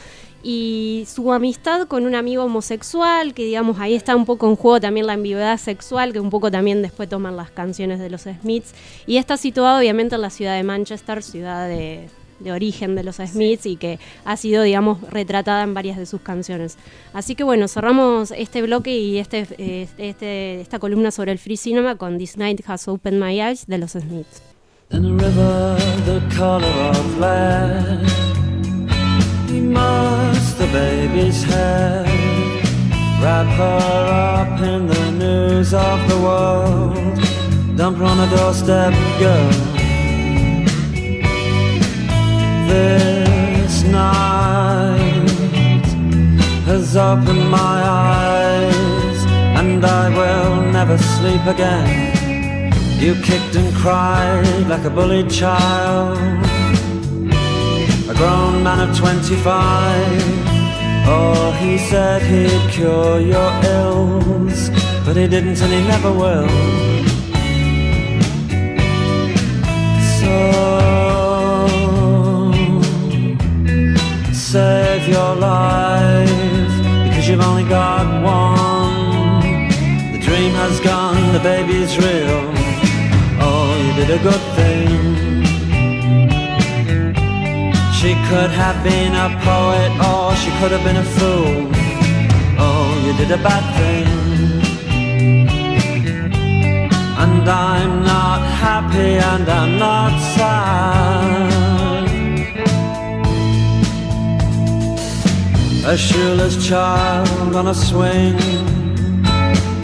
y su amistad con un amigo homosexual, que digamos ahí está un poco en juego también la ambigüedad sexual, que un poco también después toman las canciones de los Smiths. Y está situado obviamente en la ciudad de Manchester, ciudad de, de origen de los Smiths y que ha sido, digamos, retratada en varias de sus canciones. Así que bueno, cerramos este bloque y este, eh, este, esta columna sobre el free cinema con This Night Has Opened My Eyes de los Smiths. Immerse the baby's head Wrap her up in the news of the world? Dump her on a doorstep, girl. This night has opened my eyes And I will never sleep again. You kicked and cried like a bullied child A grown man of 25 Oh, he said he'd cure your ills But he didn't and he never will. So Save your life Because you've only got one. The dream has gone, the baby's real. Oh, you did a good thing could have been a poet or she could have been a fool. Oh, you did a bad thing. And I'm not happy and I'm not sad. A shoeless child on a swing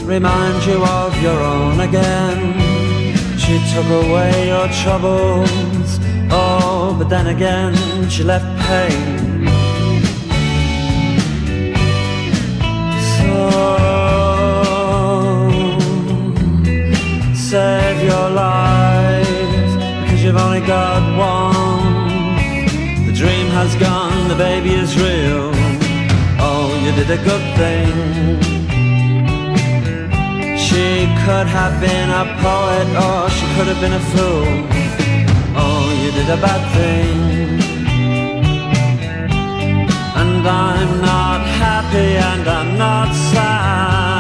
Reminds you of your own again. She took away your troubles Oh, but then again she left pain. So Save your life Because you've only got one. The dream has gone, the baby is real. Oh, you did a good thing. She could have been a poet or she could have been a fool you did a bad thing. And I'm not happy and I'm not sad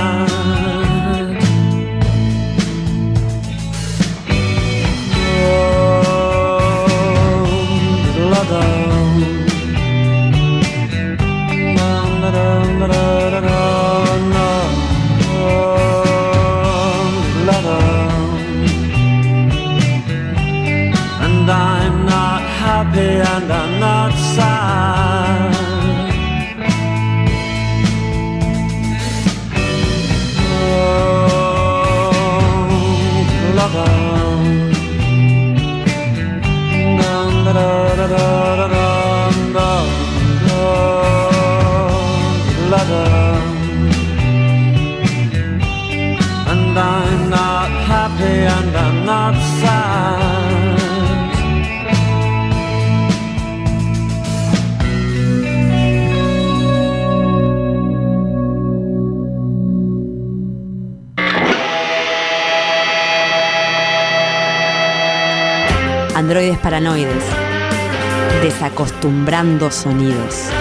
Desacostumbrando sonidos.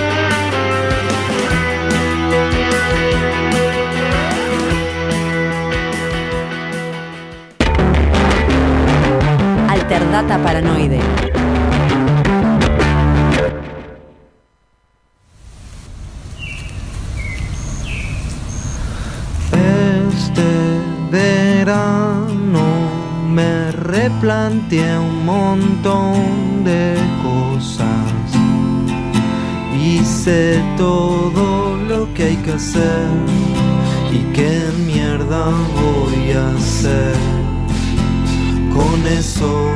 ¿Y qué mierda voy a hacer con eso?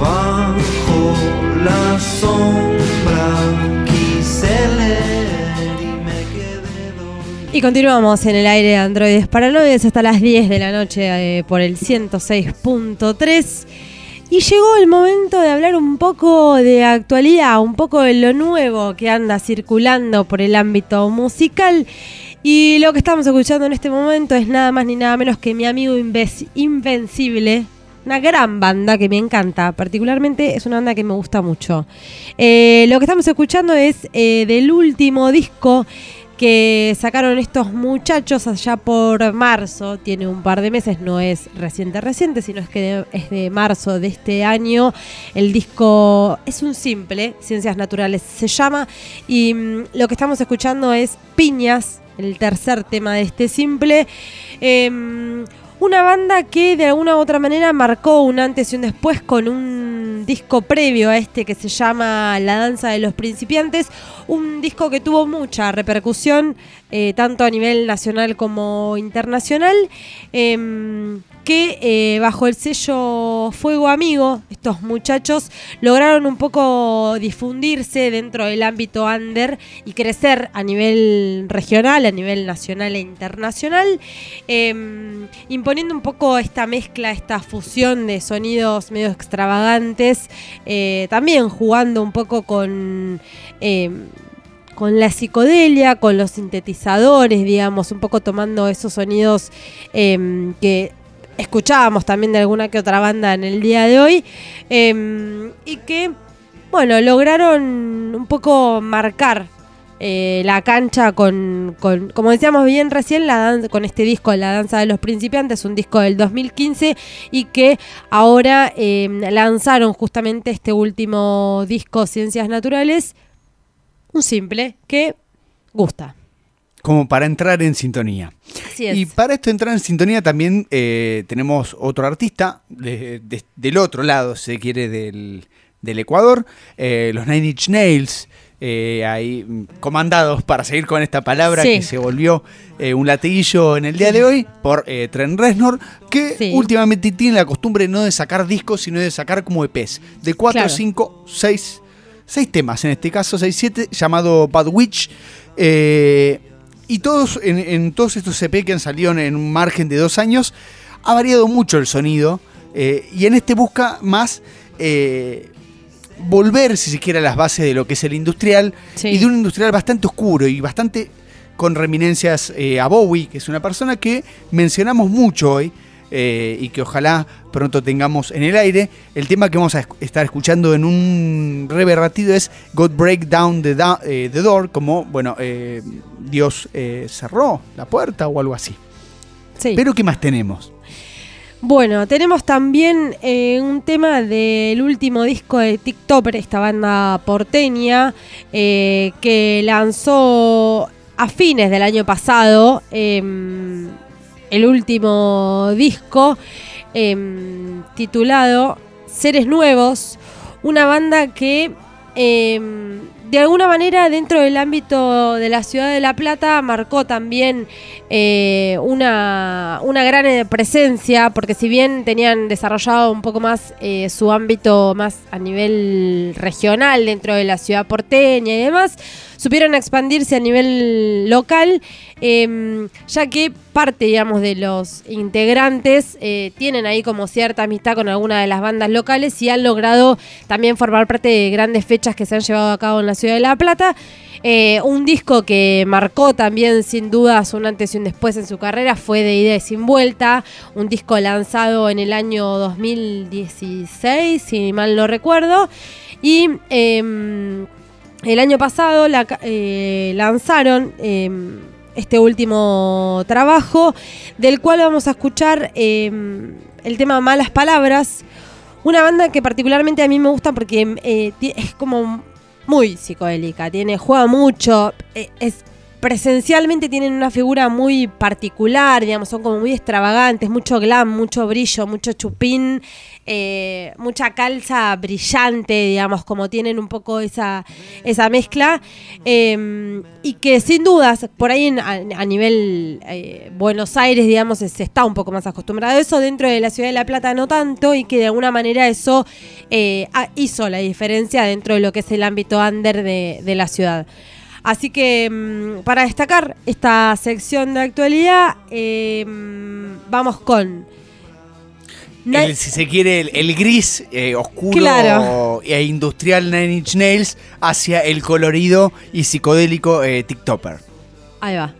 Bajo la sombra quise leer y me quedé Y continuamos en el aire de Androides Paranoides hasta las 10 de la noche eh, por el 106.3. Y llegó el momento de hablar un poco de actualidad, un poco de lo nuevo que anda circulando por el ámbito musical. Y lo que estamos escuchando en este momento es nada más ni nada menos que mi amigo Invencible. Una gran banda que me encanta, particularmente es una banda que me gusta mucho. Eh, lo que estamos escuchando es eh, del último disco que sacaron estos muchachos allá por marzo, tiene un par de meses, no es reciente reciente, sino es que es de marzo de este año. El disco es un simple, Ciencias Naturales se llama, y mm, lo que estamos escuchando es Piñas, el tercer tema de este simple. Em, una banda que de alguna u otra manera marcó un antes y un después con un disco previo a este que se llama La Danza de los Principiantes, un disco que tuvo mucha repercusión, eh, tanto a nivel nacional como internacional, em, que eh, bajo el sello Fuego Amigo, estos muchachos lograron un poco difundirse dentro del ámbito under y crecer a nivel regional, a nivel nacional e internacional, em, imponiendo un poco esta mezcla, esta fusión de sonidos medio extravagantes, eh, también jugando un poco con... em, con la psicodelia, con los sintetizadores, digamos, un poco tomando esos sonidos em, que escuchábamos también de alguna que otra banda en el día de hoy, em, y que, bueno, lograron un poco marcar eh, la cancha con, como decíamos bien recién, la con este disco, La Danza de los Principiantes, un disco del 2015 y que ahora em, lanzaron justamente este último disco, Ciencias Naturales, un simple que gusta. Como para entrar en sintonía. Así es. Y para esto entrar en sintonía también eh, tenemos otro artista de- de- del otro lado, si se quiere, del, del Ecuador, eh, los Nine Inch Nails, eh, ahí mm, comandados para seguir con esta palabra Sí. que se volvió eh, un latiguillo en el día de hoy por eh, Trent Reznor, que Sí. últimamente tiene la costumbre no de sacar discos, sino de sacar como EPs, de 4, Claro. 5, 6, 6 temas, en este caso 6, 7, llamado Bad Witch. eh, y todos, en, en todos estos EP que han salido en un margen de dos años, ha variado mucho el sonido. eh, y en este busca más eh, volver, si se quiere, a las bases de lo que es el industrial. Sí. Y de un industrial bastante oscuro y bastante con reminencias eh, a Bowie, que es una persona que mencionamos mucho hoy. Eh, y que ojalá pronto tengamos en el aire. El tema que vamos a estar escuchando en un breve ratito es God Break Down the, Da- eh, the Door, como, bueno, eh, Dios eh, cerró la puerta o algo así. Sí. Pero ¿qué más tenemos? Bueno, tenemos también eh, un tema del último disco de TikTok, esta banda porteña, eh, que lanzó a fines del año pasado em, el último disco em, titulado Seres Nuevos, una banda que em, de alguna manera dentro del ámbito de la ciudad de La Plata marcó también eh, una, una gran eh, presencia, porque si bien tenían desarrollado un poco más eh, su ámbito más a nivel regional dentro de la ciudad porteña y demás, supieron expandirse a nivel local, eh, ya que parte, digamos, de los integrantes eh, tienen ahí como cierta amistad con alguna de las bandas locales y han logrado también formar parte de grandes fechas que se han llevado a cabo en la ciudad de La Plata. Eh, un disco que marcó también sin dudas un antes y un después en su carrera fue de Ida y Sin Vuelta, un disco lanzado en el año 2016, si mal no recuerdo, y em, el año pasado la eh, lanzaron em, este último trabajo, del cual vamos a escuchar em, el tema Malas Palabras, una banda que particularmente a mí me gusta porque eh, ti- es como muy psicodélica, tiene, juega mucho, eh, es presencialmente tienen una figura muy particular, digamos, son como muy extravagantes, mucho glam, mucho brillo, mucho chupín, eh, mucha calza brillante, digamos, como tienen un poco esa, esa mezcla. Em, y que sin dudas, por ahí a, nivel eh, Buenos Aires, digamos, se, está un poco más acostumbrado a eso, dentro de la ciudad de La Plata no tanto, y que de alguna manera eso eh, hizo la diferencia dentro de lo que es el ámbito under de la ciudad. Así que em, para destacar esta sección de actualidad, em, vamos con el, si se quiere, el, gris eh, oscuro e industrial Nine Inch Nails hacia el colorido y psicodélico eh, TikToker. Ahí va.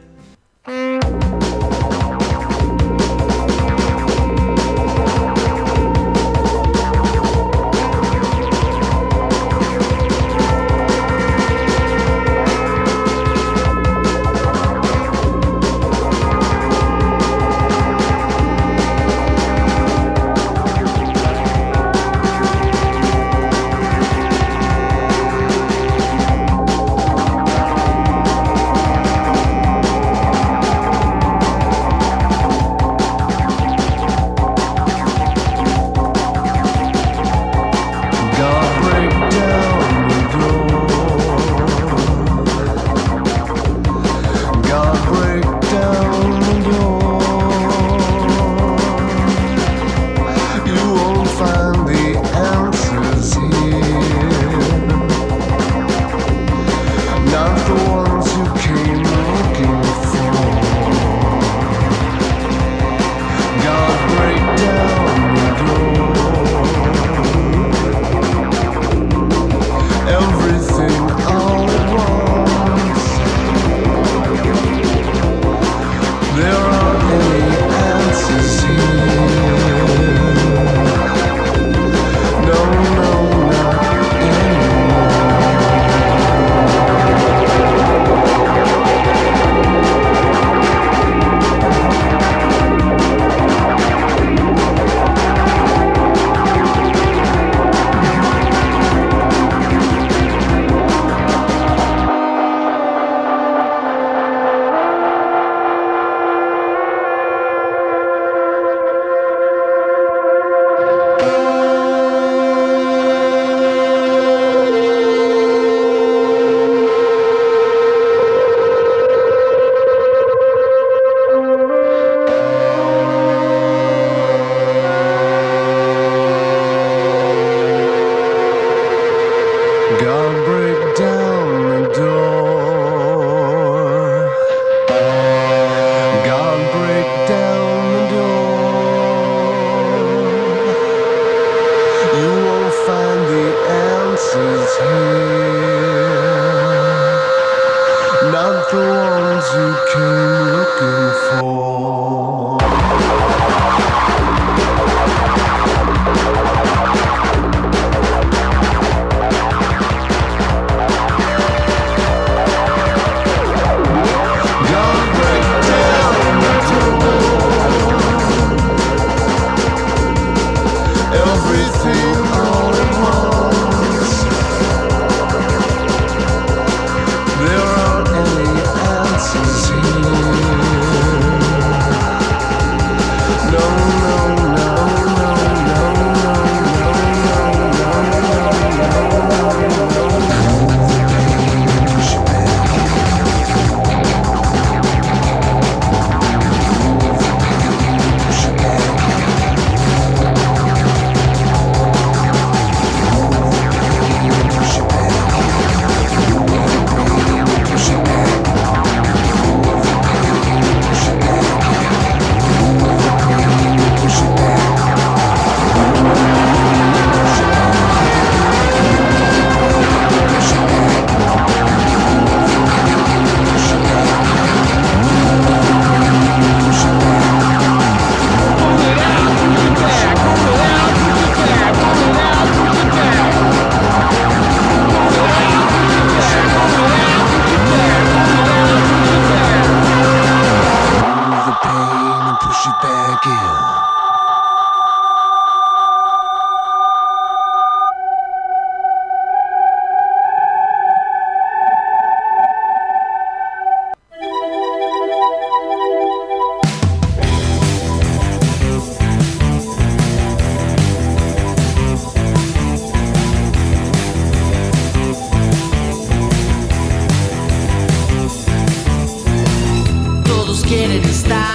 scared of the style.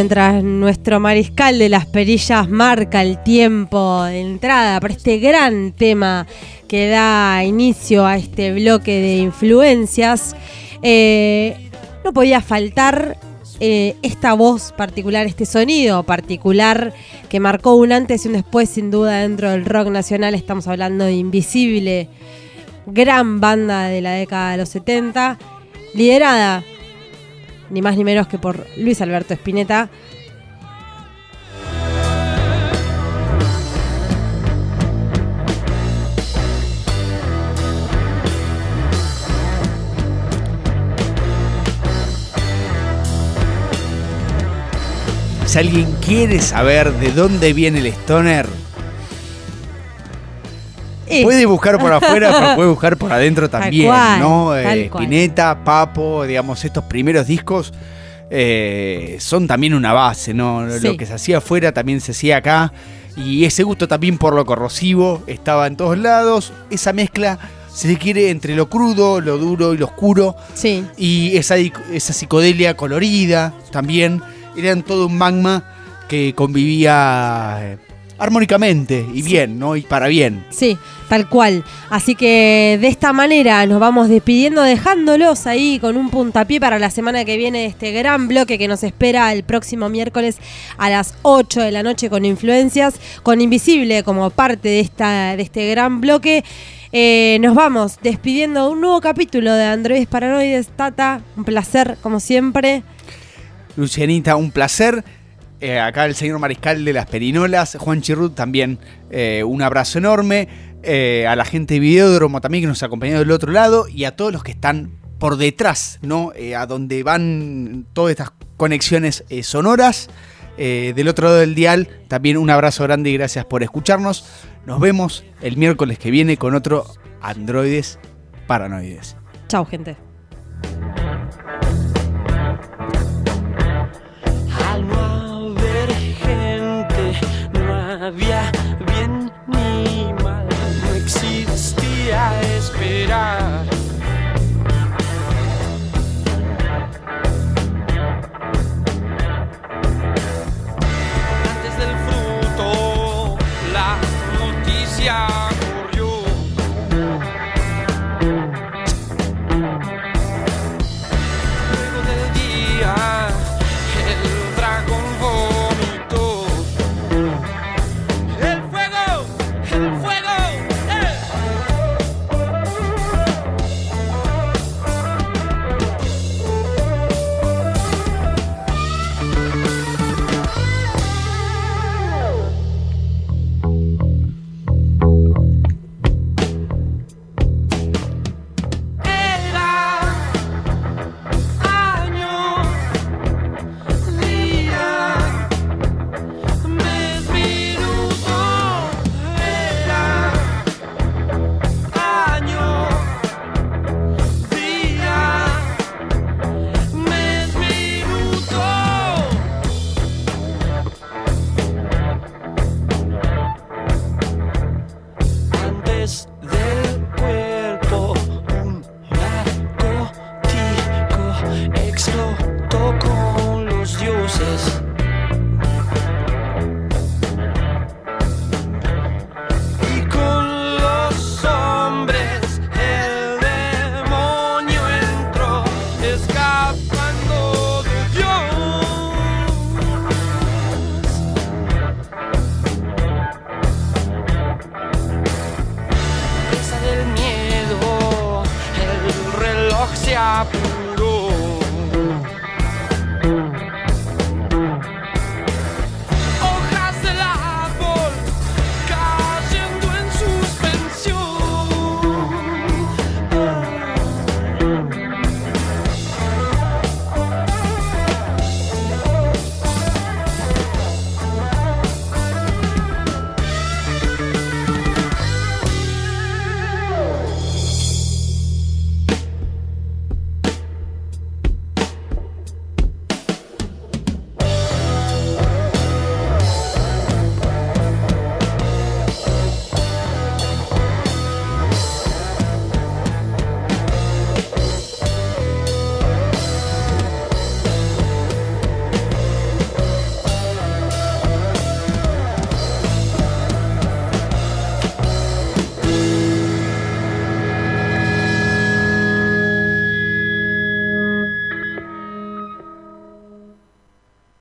Mientras nuestro mariscal de las perillas marca el tiempo de entrada para este gran tema que da inicio a este bloque de influencias, eh, no podía faltar eh, esta voz particular, este sonido particular que marcó un antes y un después sin duda dentro del rock nacional. Estamos hablando de Invisible, gran banda de la década de los 70, liderada ni más ni menos que por Luis Alberto Spinetta. Si alguien quiere saber de dónde viene el stoner, Eh. [laughs] puede buscar por afuera, pero puede [laughs] buscar por adentro también, cual, ¿no? Eh, cual. Spinetta, Papo, digamos, estos primeros discos eh, son también una base, ¿no? Sí. Lo que se hacía afuera también se hacía acá. Y ese gusto también por lo corrosivo estaba en todos lados. Esa mezcla, si se quiere, entre lo crudo, lo duro y lo oscuro. Sí. Y esa, esa psicodelia colorida también. Eran todo un magma que convivía eh, armónicamente y bien, ¿no? Y para bien. Sí, tal cual. Así que de esta manera nos vamos despidiendo, dejándolos ahí con un puntapié para la semana que viene de este gran bloque que nos espera el próximo miércoles a las 8 de la noche con influencias, con Invisible como parte de, esta, de este gran bloque. Eh, nos vamos despidiendo de un nuevo capítulo de Androides Paranoides. Tata, un placer como siempre. Lucianita, un placer. Eh, acá el señor Mariscal de las Perinolas, Juan Chirrut también, eh, un abrazo enorme. Eh, a la gente de Videódromo también que nos acompañó del otro lado y a todos los que están por detrás, ¿no? A donde van todas estas conexiones sonoras. Del otro lado del dial, también un abrazo grande y gracias por escucharnos. Nos vemos el miércoles que viene con otro Androides Paranoides. Chau, gente.